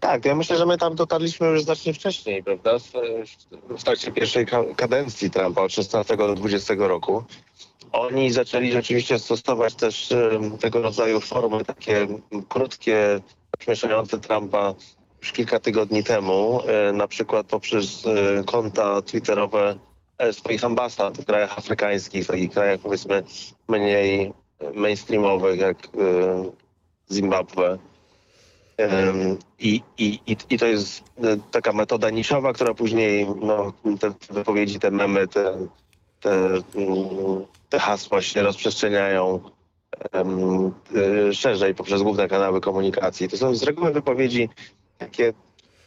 Tak, ja myślę, że my tam dotarliśmy już znacznie wcześniej, prawda? W, w trakcie pierwszej kadencji Trumpa od 16 do 20 roku. Oni zaczęli rzeczywiście stosować też tego rodzaju formy, takie krótkie, śmieszające Trumpa już kilka tygodni temu, e, na przykład poprzez e, konta twitterowe e, swoich ambasad w krajach afrykańskich, w takich krajach powiedzmy mniej mainstreamowych jak Zimbabwe. I, i, I to jest taka metoda niszowa, która później no, te wypowiedzi, te memy, te, te, mm, te hasła się rozprzestrzeniają Y, szerzej poprzez główne kanały komunikacji. To są z reguły wypowiedzi takie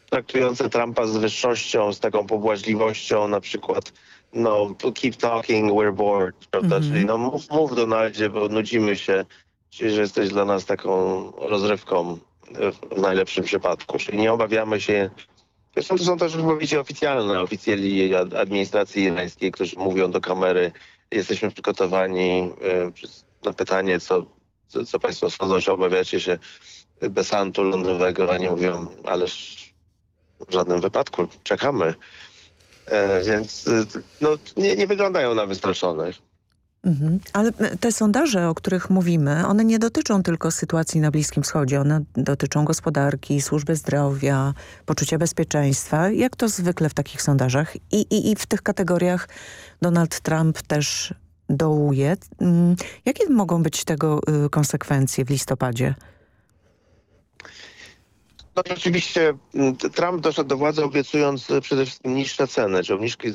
traktujące Trumpa z wyższością, z taką pobłażliwością, na przykład no keep talking, we're bored, prawda? Mm -hmm. Czyli no mów, mów Donaldzie, bo nudzimy się, czyli że jesteś dla nas taką rozrywką w najlepszym przypadku. Czyli nie obawiamy się Zresztą to są też wypowiedzi oficjalne, oficjeli administracji irańskiej, którzy mówią do kamery, jesteśmy przygotowani przez na pytanie, co, co, Państwo sądzą, czy obawiacie się desantu lądowego, a nie mówią, ależ w żadnym wypadku czekamy. E, więc y, no, nie, nie wyglądają na wystraszonych. Mhm. Ale te sondaże, o których mówimy, one nie dotyczą tylko sytuacji na Bliskim Wschodzie. One dotyczą gospodarki, służby zdrowia, poczucia bezpieczeństwa. Jak to zwykle w takich sondażach. I, i, i w tych kategoriach Donald Trump też dołuje. Mm, jakie mogą być tego y, konsekwencje w listopadzie? No oczywiście mm, Trump doszedł do władzy obiecując y, przede wszystkim niższe ceny, czy obniżki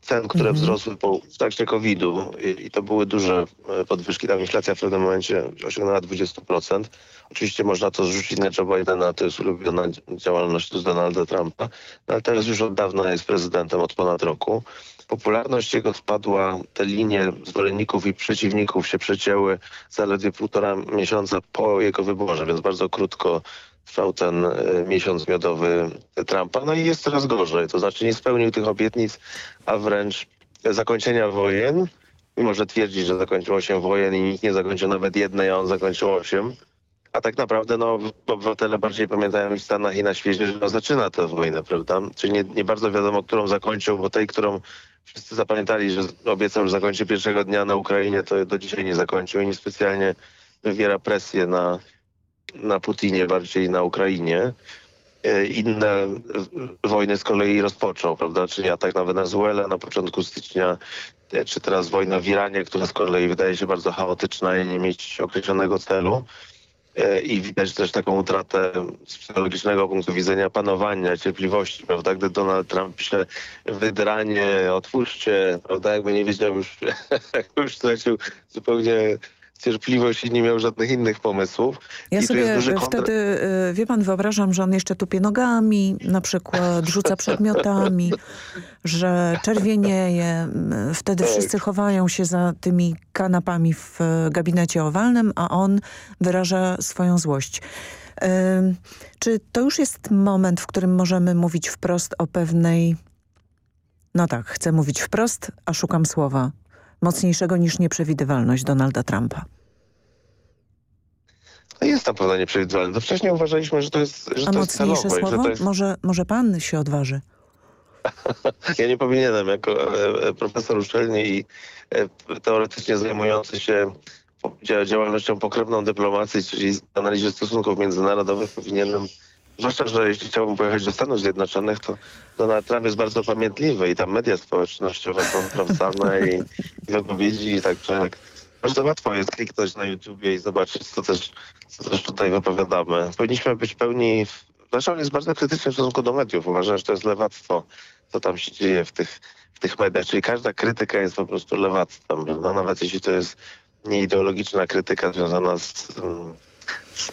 cen, które mhm. wzrosły po, w trakcie COVID-u I, i, to były duże y, podwyżki. Tam inflacja w pewnym momencie osiągnęła 20%. Oczywiście można to zrzucić na Joe Bidena, to jest ulubiona działalność z Donalda Trumpa, no, ale teraz już od dawna jest prezydentem, od ponad roku. Popularność jego spadła, te linie zwolenników i przeciwników się przecięły zaledwie półtora miesiąca po jego wyborze, więc bardzo krótko trwał ten e, miesiąc miodowy Trumpa. No i jest coraz gorzej, to znaczy nie spełnił tych obietnic, a wręcz zakończenia wojen, mimo że twierdzi, że zakończył osiem wojen i nikt nie zakończył nawet jednej, a on zakończył osiem. A tak naprawdę no, obywatele bardziej pamiętają w Stanach i na świecie, że zaczyna tę wojnę, prawda? Czyli nie, nie bardzo wiadomo, którą zakończył, bo tej, którą wszyscy zapamiętali, że obiecał, że zakończy pierwszego dnia na Ukrainie, to do dzisiaj nie zakończył i niespecjalnie wywiera presję na, na Putinie, bardziej na Ukrainie. E, inne wojny z kolei rozpoczął, prawda? Czyli atak na Wenezuelę na początku stycznia, e, czy teraz wojna w Iranie, która z kolei wydaje się bardzo chaotyczna i nie mieć określonego celu. E, I widać też taką utratę z psychologicznego punktu widzenia panowania, cierpliwości, prawda? Gdy Donald Trump pisze wydranie, otwórzcie, prawda? Jakby nie wiedział już, już stracił zupełnie cierpliwość i nie miał żadnych innych pomysłów. Ja I sobie wtedy, y, wie pan, wyobrażam, że on jeszcze tupie nogami, na przykład rzuca przedmiotami, że czerwienieje. Wtedy tak. wszyscy chowają się za tymi kanapami w gabinecie owalnym, a on wyraża swoją złość. Czy to już jest moment, w którym możemy mówić wprost o pewnej... No tak, chcę mówić wprost, a szukam słowa mocniejszego niż nieprzewidywalność Donalda Trumpa? No jest na pewno nieprzewidywalne. To wcześniej uważaliśmy, że to jest, że A to mocniejsze jest celowe, słowo? Jest... Może, może pan się odważy? ja nie powinienem jako e, e, profesor uczelni i e, teoretycznie zajmujący się działalnością pokrewną dyplomacji, czyli analizie stosunków międzynarodowych powinienem Zwłaszcza, że jeśli chciałbym pojechać do Stanów Zjednoczonych, to Donald Trump jest bardzo pamiętliwy i tam media społecznościowe są sprawdzane i, i wypowiedzi, także bardzo łatwo jest kliknąć na YouTubie i zobaczyć, co też, co też tutaj wypowiadamy. Powinniśmy być pełni... Zresztą on jest bardzo krytyczny w stosunku do mediów. Uważam, że to jest lewactwo, co tam się dzieje w tych, w tych mediach. Czyli każda krytyka jest po prostu lewactwem. No, nawet jeśli to jest nieideologiczna krytyka związana z,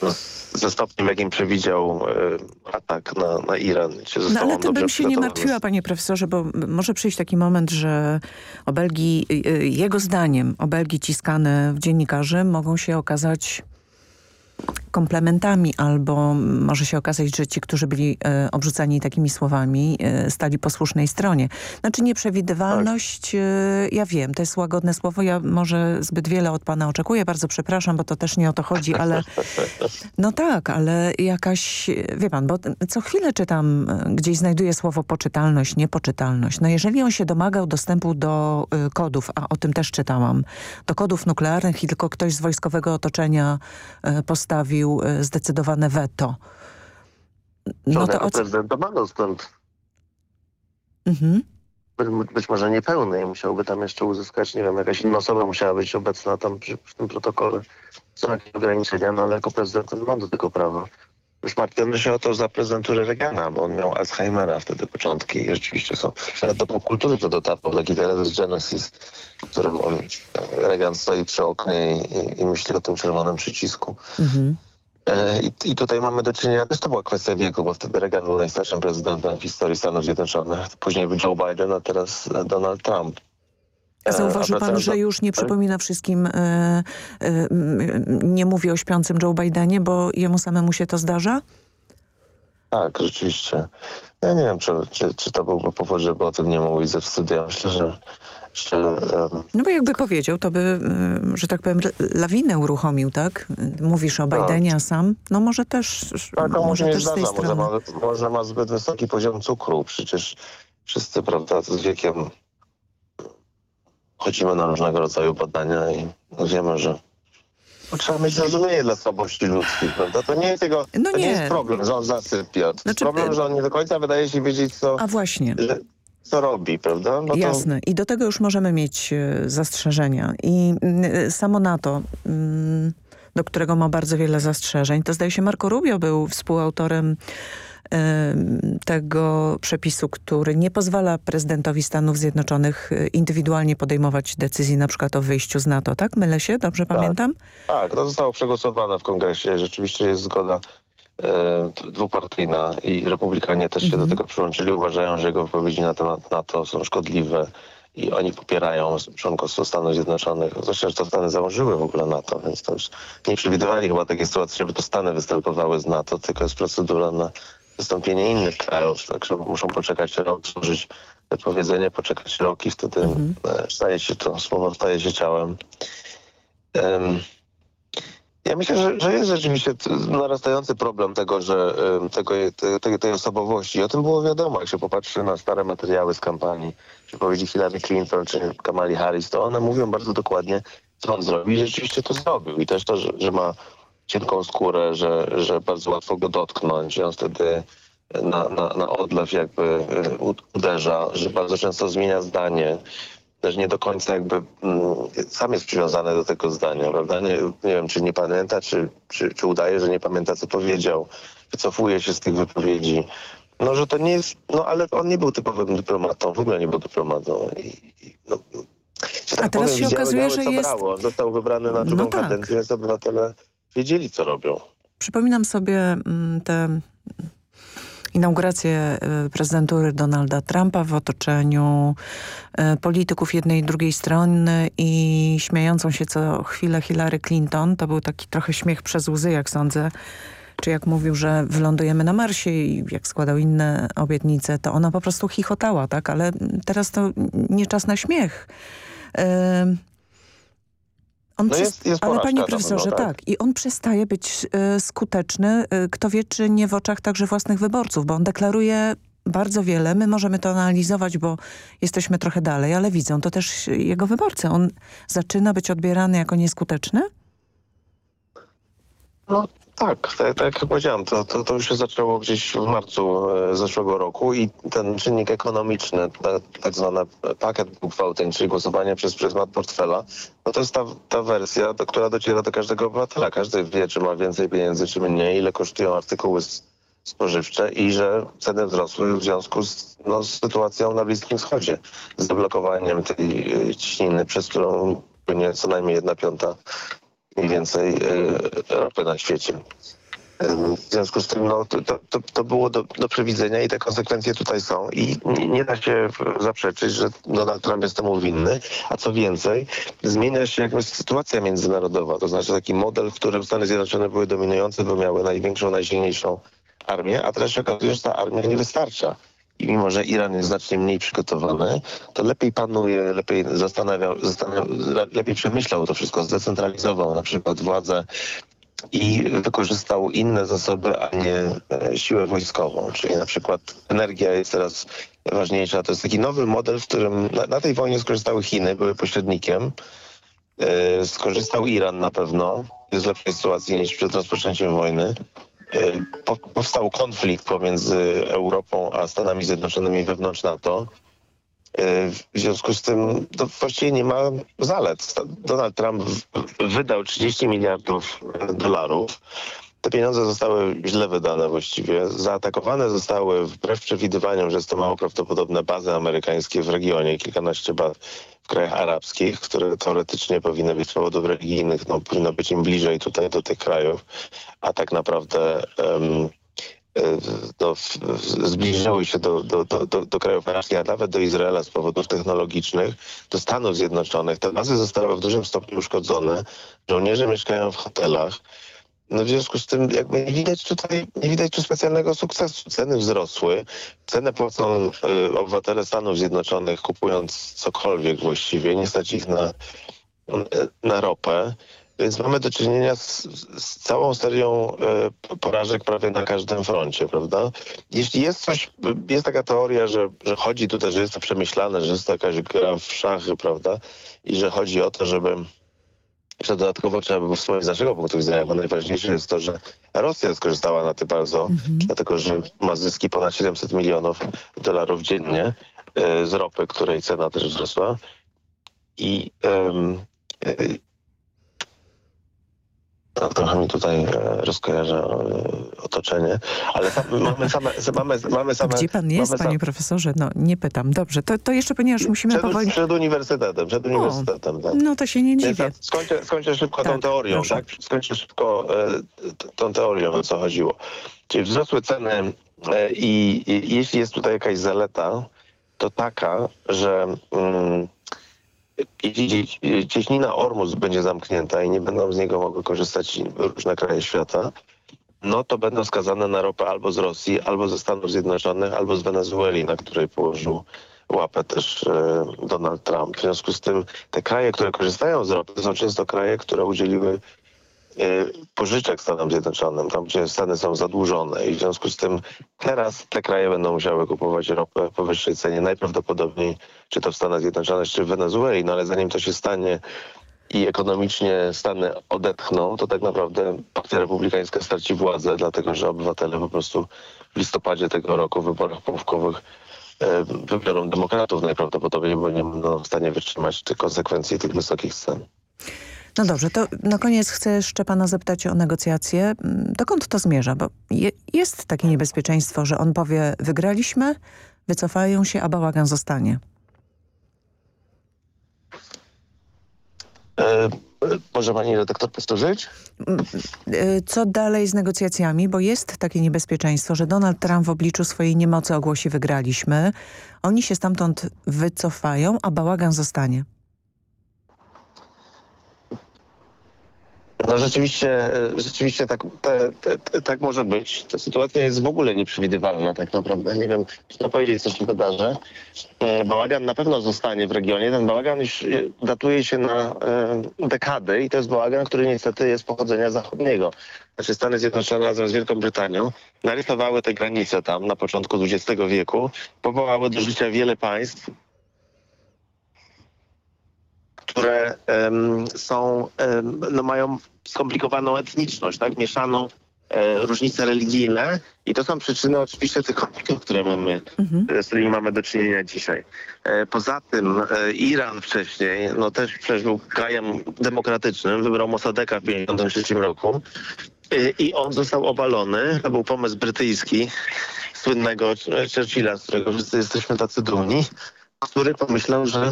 no, ze stopniem, jakim przewidział e, atak na, na Iran. No ale to bym się nie martwiła, panie profesorze, bo może przyjść taki moment, że obelgi, e, jego zdaniem obelgi ciskane w dziennikarzy mogą się okazać komplementami, albo może się okazać, że ci, którzy byli e, obrzucani takimi słowami, e, stali po słusznej stronie. Znaczy nieprzewidywalność, tak. e, ja wiem, to jest łagodne słowo, ja może zbyt wiele od pana oczekuję, bardzo przepraszam, bo to też nie o to chodzi, ale no tak, ale jakaś, wie pan, bo co chwilę czytam, e, gdzieś znajduję słowo poczytalność, niepoczytalność. No jeżeli on się domagał dostępu do y, kodów, a o tym też czytałam, do kodów nuklearnych i tylko ktoś z wojskowego otoczenia y, postawił postawił e, zdecydowane weto. No to o co... prezydent ma dostęp. Mhm. Być może niepełny i musiałby tam jeszcze uzyskać, nie wiem, jakaś inna osoba musiała być obecna tam przy, przy tym protokole. Są jakieś ograniczenia, no ale jako prezydent ma do tego prawa. Martwiono się o to za prezydenturę Reagana, bo on miał Alzheimera wtedy początki i rzeczywiście są. Nawet do popkultury to dotarło, taki teledysk Genesis, w którym on, Reagan stoi przy oknie i, i myśli o tym czerwonym przycisku. Mhm. E, I, I, tutaj mamy do czynienia, też to była kwestia wieku, bo wtedy Reagan był najstarszym prezydentem w historii Stanów Zjednoczonych. Później był Joe Biden, a teraz Donald Trump. E, Zauważył pan, że już nie przypomina wszystkim, e, e, nie mówi o śpiącym Joe Bidenie, bo jemu samemu się to zdarza? Tak, rzeczywiście. Ja nie wiem, czy, czy, czy to byłby powód, żeby o tym nie mówić ze wstydu. Ja myślę, że no bo jakby powiedział, to by, że tak powiem, lawinę uruchomił, tak? Mówisz o tak. Bidenie, a sam? No może też, tak, może też zdarza, z tej strony. Może ma, może ma zbyt wysoki poziom cukru, przecież wszyscy, prawda, z wiekiem chodzimy na różnego rodzaju badania i wiemy, że trzeba mieć zrozumienie dla słabości ludzkich, prawda? To nie jest tego, no to nie. nie. jest problem, że on zasypia. To Znaczy, jest problem, że on nie do końca wydaje się wiedzieć, co, A właśnie. że, co robi, prawda? No to- Jasne. I do tego już możemy mieć e, zastrzeżenia. I mm, samo NATO, mm, do którego ma bardzo wiele zastrzeżeń, to zdaje się Marco Rubio był współautorem em, tego przepisu, który nie pozwala prezydentowi Stanów Zjednoczonych e, indywidualnie podejmować decyzji na przykład o wyjściu z NATO, tak? Mylę się? Dobrze pamiętam? Tak, to zostało przegłosowane w kongresie. Rzeczywiście jest zgoda e, dwupartyjna i republikanie też się do tego przyłączyli. Uważają, że jego wypowiedzi na temat NATO są szkodliwe i oni popierają członkostwo Stanów Zjednoczonych. Zresztą, że to Stany założyły w ogóle NATO, więc to już nie przewidywali chyba takiej sytuacji, żeby to Stany występowały z NATO, tylko jest procedura na wystąpienie innych krajów, także muszą poczekać rok, złożyć wypowiedzenie, poczekać rok i wtedy e, staje się to, słowo staje się ciałem. Em, ja myślę, że, że jest rzeczywiście narastający problem tego, że tego, te- tej, tej osobowości. I o tym było wiadomo, jak się popatrzy na stare materiały z kampanii, czy powiedzi Hillary Clinton, czy Kamali Harris, to one mówią bardzo dokładnie, co on zrobił i rzeczywiście to zrobił. I też to, że, że ma cienką skórę, że, że bardzo łatwo go dotknąć i on wtedy na, na, na odlew jakby e, uderza, że bardzo często zmienia zdanie, też nie do końca jakby mm, sam jest przywiązany do tego zdania, prawda? Nie, nie wiem, czy nie pamięta, czy, czy, czy udaje, że nie pamięta, co powiedział, wycofuje się z tych wypowiedzi. No, że to nie jest, no ale on nie był typowym dyplomatą, w ogóle nie był dyplomatą. I, i, no, że tak A teraz powiem, się okazuje, że jest- Brało. Został wybrany na drugą No tak. kadencję, więc obywatele wiedzieli, co robią. Przypominam sobie mm, te inaugurację y, prezydentury Donalda Trumpa w otoczeniu y, polityków jednej i drugiej strony i śmiejącą się co chwilę Hillary Clinton. To był taki trochę śmiech przez łzy, jak sądzę. Czy jak mówił, że wylądujemy na Marsie i jak składał inne obietnice, to ona po prostu chichotała, tak? Ale teraz to nie czas na śmiech. Ym, on No jest- jest ale panie profesorze, pewno, tak. tak. I on przestaje być e, skuteczny, e, kto wie, czy nie w oczach także własnych wyborców, bo on deklaruje bardzo wiele. My możemy to analizować, bo jesteśmy trochę dalej, ale widzą to też jego wyborcy. On zaczyna być odbierany jako nieskuteczny? No tak, tak, tak jak powiedziałem, to, to, to już się zaczęło gdzieś w marcu e, zeszłego roku i ten czynnik ekonomiczny, ta, tak zwany pakiet voting, czyli głosowanie przez pryzmat portfela, no to jest ta, ta wersja, która dociera do każdego obywatela. Każdy wie, czy ma więcej pieniędzy, czy mniej, ile kosztują artykuły spożywcze i że ceny wzrosły w związku z, no, z sytuacją na Bliskim Wschodzie, z zablokowaniem tej e, ciśniny, przez którą płynie co najmniej jedna piąta mniej więcej e, ropy na świecie. W związku z tym no, to, to- to, było do, do przewidzenia i te konsekwencje tutaj są. I nie, da się zaprzeczyć, że Donald Trump jest temu winny. A co więcej, zmienia się jakby sytuacja międzynarodowa. To znaczy taki model, w którym Stany Zjednoczone były dominujące, bo miały największą, najsilniejszą armię, a teraz się okazuje, że ta armia nie wystarcza. I mimo, że Iran jest znacznie mniej przygotowany, to lepiej panuje, lepiej zastanawiał, zastanawiał le- lepiej przemyślał to wszystko, zdecentralizował na przykład władzę i wykorzystał inne zasoby, a nie e, siłę wojskową. Czyli na przykład energia jest teraz ważniejsza. To jest taki nowy model, w którym na, na tej wojnie skorzystały Chiny, były pośrednikiem. E, skorzystał Iran na pewno. Jest w lepszej sytuacji niż przed rozpoczęciem wojny. E, po, powstał konflikt pomiędzy Europą a Stanami Zjednoczonymi wewnątrz NATO. E, W związku z tym to właściwie nie ma zalet. Donald Trump wydał 30 miliardów dolarów. Te pieniądze zostały źle wydane właściwie. Zaatakowane zostały wbrew przewidywaniom, że jest to mało prawdopodobne bazy amerykańskie w regionie, kilkanaście baz w krajach arabskich, które teoretycznie powinny być z powodów religijnych, no, powinno być im bliżej tutaj do tych krajów, a tak naprawdę w- zbliżyły się do, do, do, do, do krajów arabskich, a nawet do Izraela z powodów technologicznych, do Stanów Zjednoczonych. Te bazy zostały w dużym stopniu uszkodzone. Żołnierze mieszkają w hotelach. No w związku z tym jakby nie widać tutaj, nie widać tu specjalnego sukcesu. Ceny wzrosły. Cenę płacą y, obywatele Stanów Zjednoczonych kupując cokolwiek właściwie. Nie stać ich na, na ropę. Więc mamy do czynienia z, z całą serią e, porażek prawie na każdym froncie, prawda? Jeśli jest coś, jest taka teoria, że, że chodzi tutaj, że jest to przemyślane, że jest to jakaś gra w szachy, prawda? I że chodzi o to, żeby jeszcze dodatkowo trzeba by wspomnieć z naszego punktu widzenia, bo najważniejsze jest to, że Rosja skorzystała na tym bardzo, dlatego że ma zyski ponad 700 milionów dolarów dziennie e, z ropy, której cena też wzrosła. I e, no, trochę mi tutaj e, rozkojarza e, otoczenie, ale tam mamy same, mamy, mamy same... Gdzie pan jest, mamy panie profesorze? No, nie pytam. Dobrze, to, to jeszcze, ponieważ musimy przed, powoli... przed uniwersytetem, przed uniwersytetem, tak. No to się nie dziwię. Skończę, skończę szybko tą Tak, teorią, proszę. tak? Skończę szybko e, tą teorią, o co chodziło. Czyli wzrosły ceny e, i, i jeśli jest tutaj jakaś zaleta, to taka, że mm, cieśnina Ormus będzie zamknięta i nie będą z niego mogły korzystać różne kraje świata, no to będą skazane na ropę albo z Rosji, albo ze Stanów Zjednoczonych, albo z Wenezueli, na której położył łapę też e, Donald Trump. W związku z tym te kraje, które korzystają z ropy, to są często kraje, które udzieliły pożyczek Stanom Zjednoczonym, tam gdzie Stany są zadłużone i w związku z tym teraz te kraje będą musiały kupować ropę po wyższej cenie, najprawdopodobniej czy to w Stanach Zjednoczonych, czy w Wenezueli, no ale zanim to się stanie i ekonomicznie Stany odetchną, to tak naprawdę Partia Republikańska straci władzę, dlatego że obywatele po prostu w listopadzie tego roku w wyborach połówkowych e, wybiorą demokratów najprawdopodobniej, bo nie będą w stanie wytrzymać tych konsekwencji tych wysokich cen. No dobrze, to na koniec chcę jeszcze pana zapytać o negocjacje. Mm, Dokąd to zmierza? Bo je, jest takie niebezpieczeństwo, że on powie wygraliśmy, wycofają się, a bałagan zostanie. E, e, może pani redaktor powtórzyć? Y, Co dalej z negocjacjami? Bo jest takie niebezpieczeństwo, że Donald Trump w obliczu swojej niemocy ogłosi wygraliśmy. Oni się stamtąd wycofają, a bałagan zostanie. No rzeczywiście, rzeczywiście tak, te, te, tak może być. Ta sytuacja jest w ogóle nieprzewidywalna tak naprawdę. Nie wiem, trudno powiedzieć, co się wydarzy. E, Bałagan na pewno zostanie w regionie. Ten bałagan już e, datuje się na e, dekady i to jest bałagan, który niestety jest pochodzenia zachodniego. Znaczy Stany Zjednoczone razem z Wielką Brytanią narysowały te granice tam na początku XX wieku, powołały do życia wiele państw, które są, no mają skomplikowaną etniczność, tak, mieszaną e, różnice religijne. I to są przyczyny oczywiście tych konfliktów, które mamy, e, z którymi mamy do czynienia dzisiaj. E, poza tym e, Iran wcześniej, no też przecież był krajem demokratycznym, wybrał Mossadeka w 1953 roku i on został obalony, to był pomysł brytyjski, słynnego Churchilla, z którego wszyscy jesteśmy tacy dumni, który pomyślał, że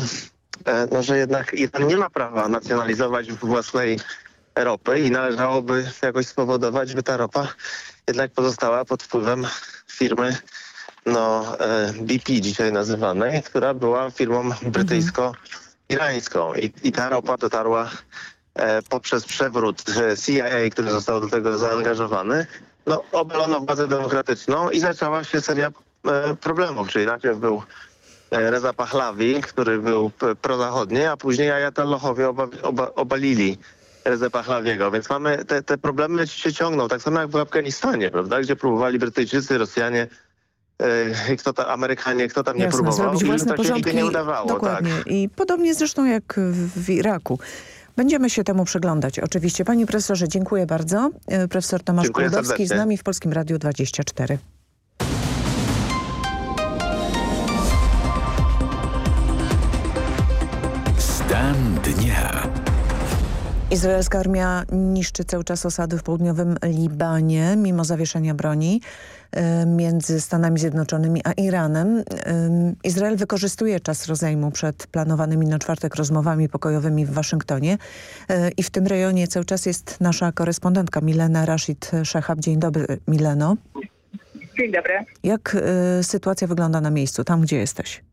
no, że jednak Iran nie ma prawa nacjonalizować własnej ropy i należałoby jakoś spowodować, by ta ropa jednak pozostała pod wpływem firmy no, e, BP dzisiaj nazywanej, która była firmą brytyjsko-irańską. I, I ta ropa dotarła e, poprzez przewrót e, CIA, który został do tego zaangażowany, no, obalono władzę demokratyczną i zaczęła się seria e, problemów, czyli najpierw był e, Reza Pahlavi, który był p- prozachodni, a później Ayatollahowie oba, oba, obalili Rezę Pahlawiego, więc mamy te, te problemy się ciągną, tak samo jak w Afganistanie, prawda, gdzie próbowali Brytyjczycy, Rosjanie, e, kto ta, Amerykanie, kto tam nie Jasne, próbował zrobić i własne to się porządki. nigdy nie udawało. Dokładnie. Tak. I podobnie zresztą jak w, Iraku. Będziemy się temu przyglądać. Oczywiście. Panie profesorze, dziękuję bardzo. E, Profesor Tomasz Dziękuję Kuldowski z nami w Polskim Radiu 24. dnia. Izraelska armia niszczy cały czas osady w południowym Libanie, mimo zawieszenia broni e, między Stanami Zjednoczonymi a Iranem. Ym, Izrael wykorzystuje czas rozejmu przed planowanymi na czwartek rozmowami pokojowymi w Waszyngtonie E, i w tym rejonie cały czas jest nasza korespondentka Milena Rashid Szachab. Dzień dobry Mileno. Dzień dobry. Jak e, sytuacja wygląda na miejscu, tam gdzie jesteś?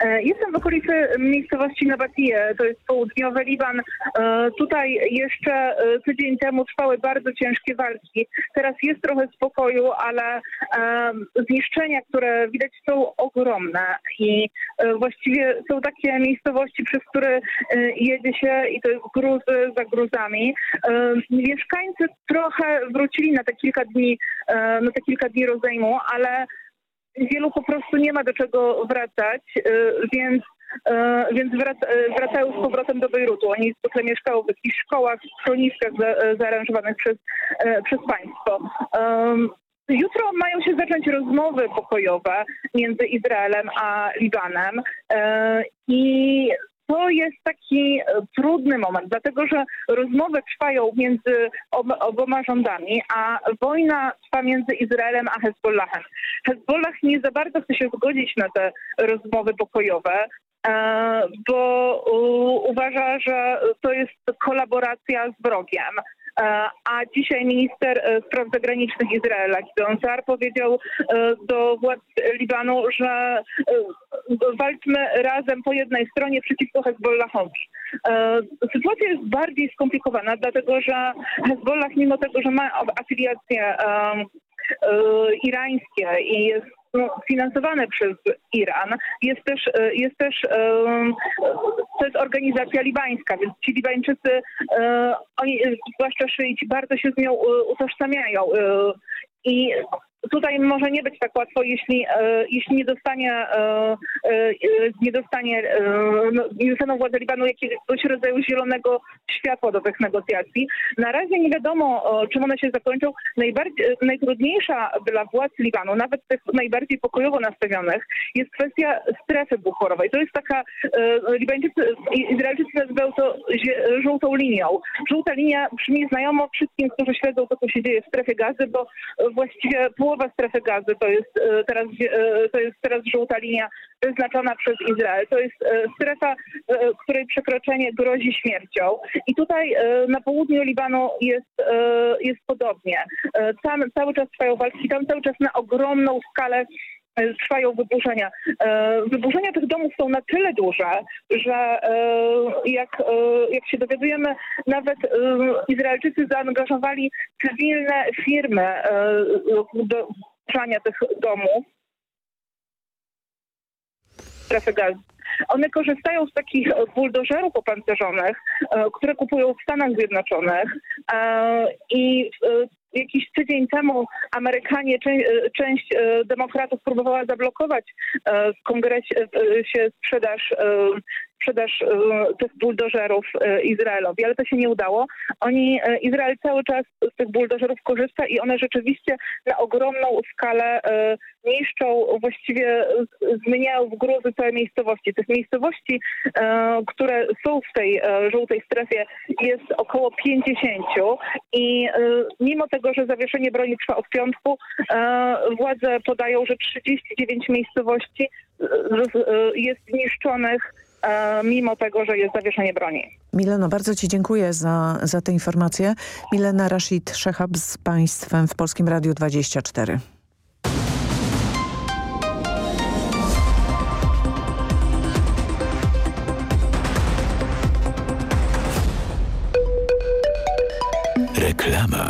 E, Jestem w okolicy miejscowości Nabatije, to jest południowy Liban. E, Tutaj jeszcze e, tydzień temu trwały bardzo ciężkie walki. Teraz jest trochę spokoju, ale zniszczenia, które widać są ogromne i właściwie są takie miejscowości, przez które jedzie się i to jest gruzy za gruzami. Mieszkańcy trochę wrócili na te kilka dni, na te kilka dni rozejmu, ale wielu po prostu nie ma do czego wracać, y, więc, y, więc y, wracają z powrotem do Bejrutu. Oni zwykle mieszkają w jakichś szkołach, schroniskach za- zaaranżowanych przez, przez państwo. Jutro mają się zacząć rozmowy pokojowe między Izraelem a Libanem i to jest taki e, trudny moment, dlatego że rozmowy trwają między ob- oboma rządami, a wojna trwa między Izraelem a Hezbollahem. Hezbollah nie za bardzo chce się zgodzić na te rozmowy pokojowe, e, bo uważa, że to jest kolaboracja z wrogiem. E, A dzisiaj minister e, spraw zagranicznych Izraela, Gideon Sar, powiedział e, do władz Libanu, że walczmy razem po jednej stronie przeciwko Hezbollahowi. Sytuacja jest bardziej skomplikowana, dlatego że Hezbollah, mimo tego, że ma afiliacje e, irańskie i jest finansowane przez Iran, jest też, e, jest też e, to jest organizacja libańska, więc ci Libańczycy, e, oni, zwłaszcza szyici, bardzo się z nią utożsamiają. I tutaj może nie być tak łatwo, jeśli, e, jeśli nie dostanie, e, e, nie dostanie, e, no, nie władze Libanu jakiegoś rodzaju zielonego światła do tych negocjacji. Na razie nie wiadomo, e, czym one się zakończą. Najbardziej, e, najtrudniejsza dla władz Libanu, nawet tych najbardziej pokojowo nastawionych, jest kwestia strefy buforowej. To jest taka, e, Libańczycy, Izraelczycy nazywają to zie- żółtą linią. Żółta linia brzmi znajomo wszystkim, którzy śledzą to, co się dzieje w strefie gazy, bo e, właściwie połowa strefy gazy to jest e, teraz, e, to jest teraz żółta linia wyznaczona przez Izrael. To jest e, strefa, której przekroczenie grozi śmiercią. I tutaj na południu Libanu jest, jest podobnie. Tam cały czas trwają walki, tam cały czas na ogromną skalę trwają wyburzenia. E, Wyburzenia tych domów są na tyle duże, że e, jak, e, jak się dowiadujemy, nawet e, Izraelczycy zaangażowali cywilne firmy e, do wyburzania tych domów. One korzystają z takich e, buldożerów opancerzonych, e, które kupują w Stanach Zjednoczonych e, i e, jakiś tydzień temu Amerykanie, e, część e, demokratów próbowała zablokować e, w kongresie sprzedaż, sprzedaż e, tych buldożerów e, Izraelowi, ale to się nie udało. Oni, e, Izrael cały czas z tych buldożerów korzysta i one rzeczywiście na ogromną skalę niszczą, właściwie zmieniają w gruzy całe miejscowości. Tych miejscowości, które są w tej żółtej strefie jest około 50 i mimo tego, że zawieszenie broni trwa od piątku, władze podają, że 39 miejscowości jest zniszczonych e, mimo tego, że jest zawieszenie broni. Mileno, bardzo Ci dziękuję za, za te informacje. Milena Rashid Szechab z Państwem w Polskim Radiu 24. Reklama.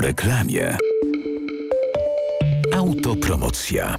Reklamie. Autopromocja.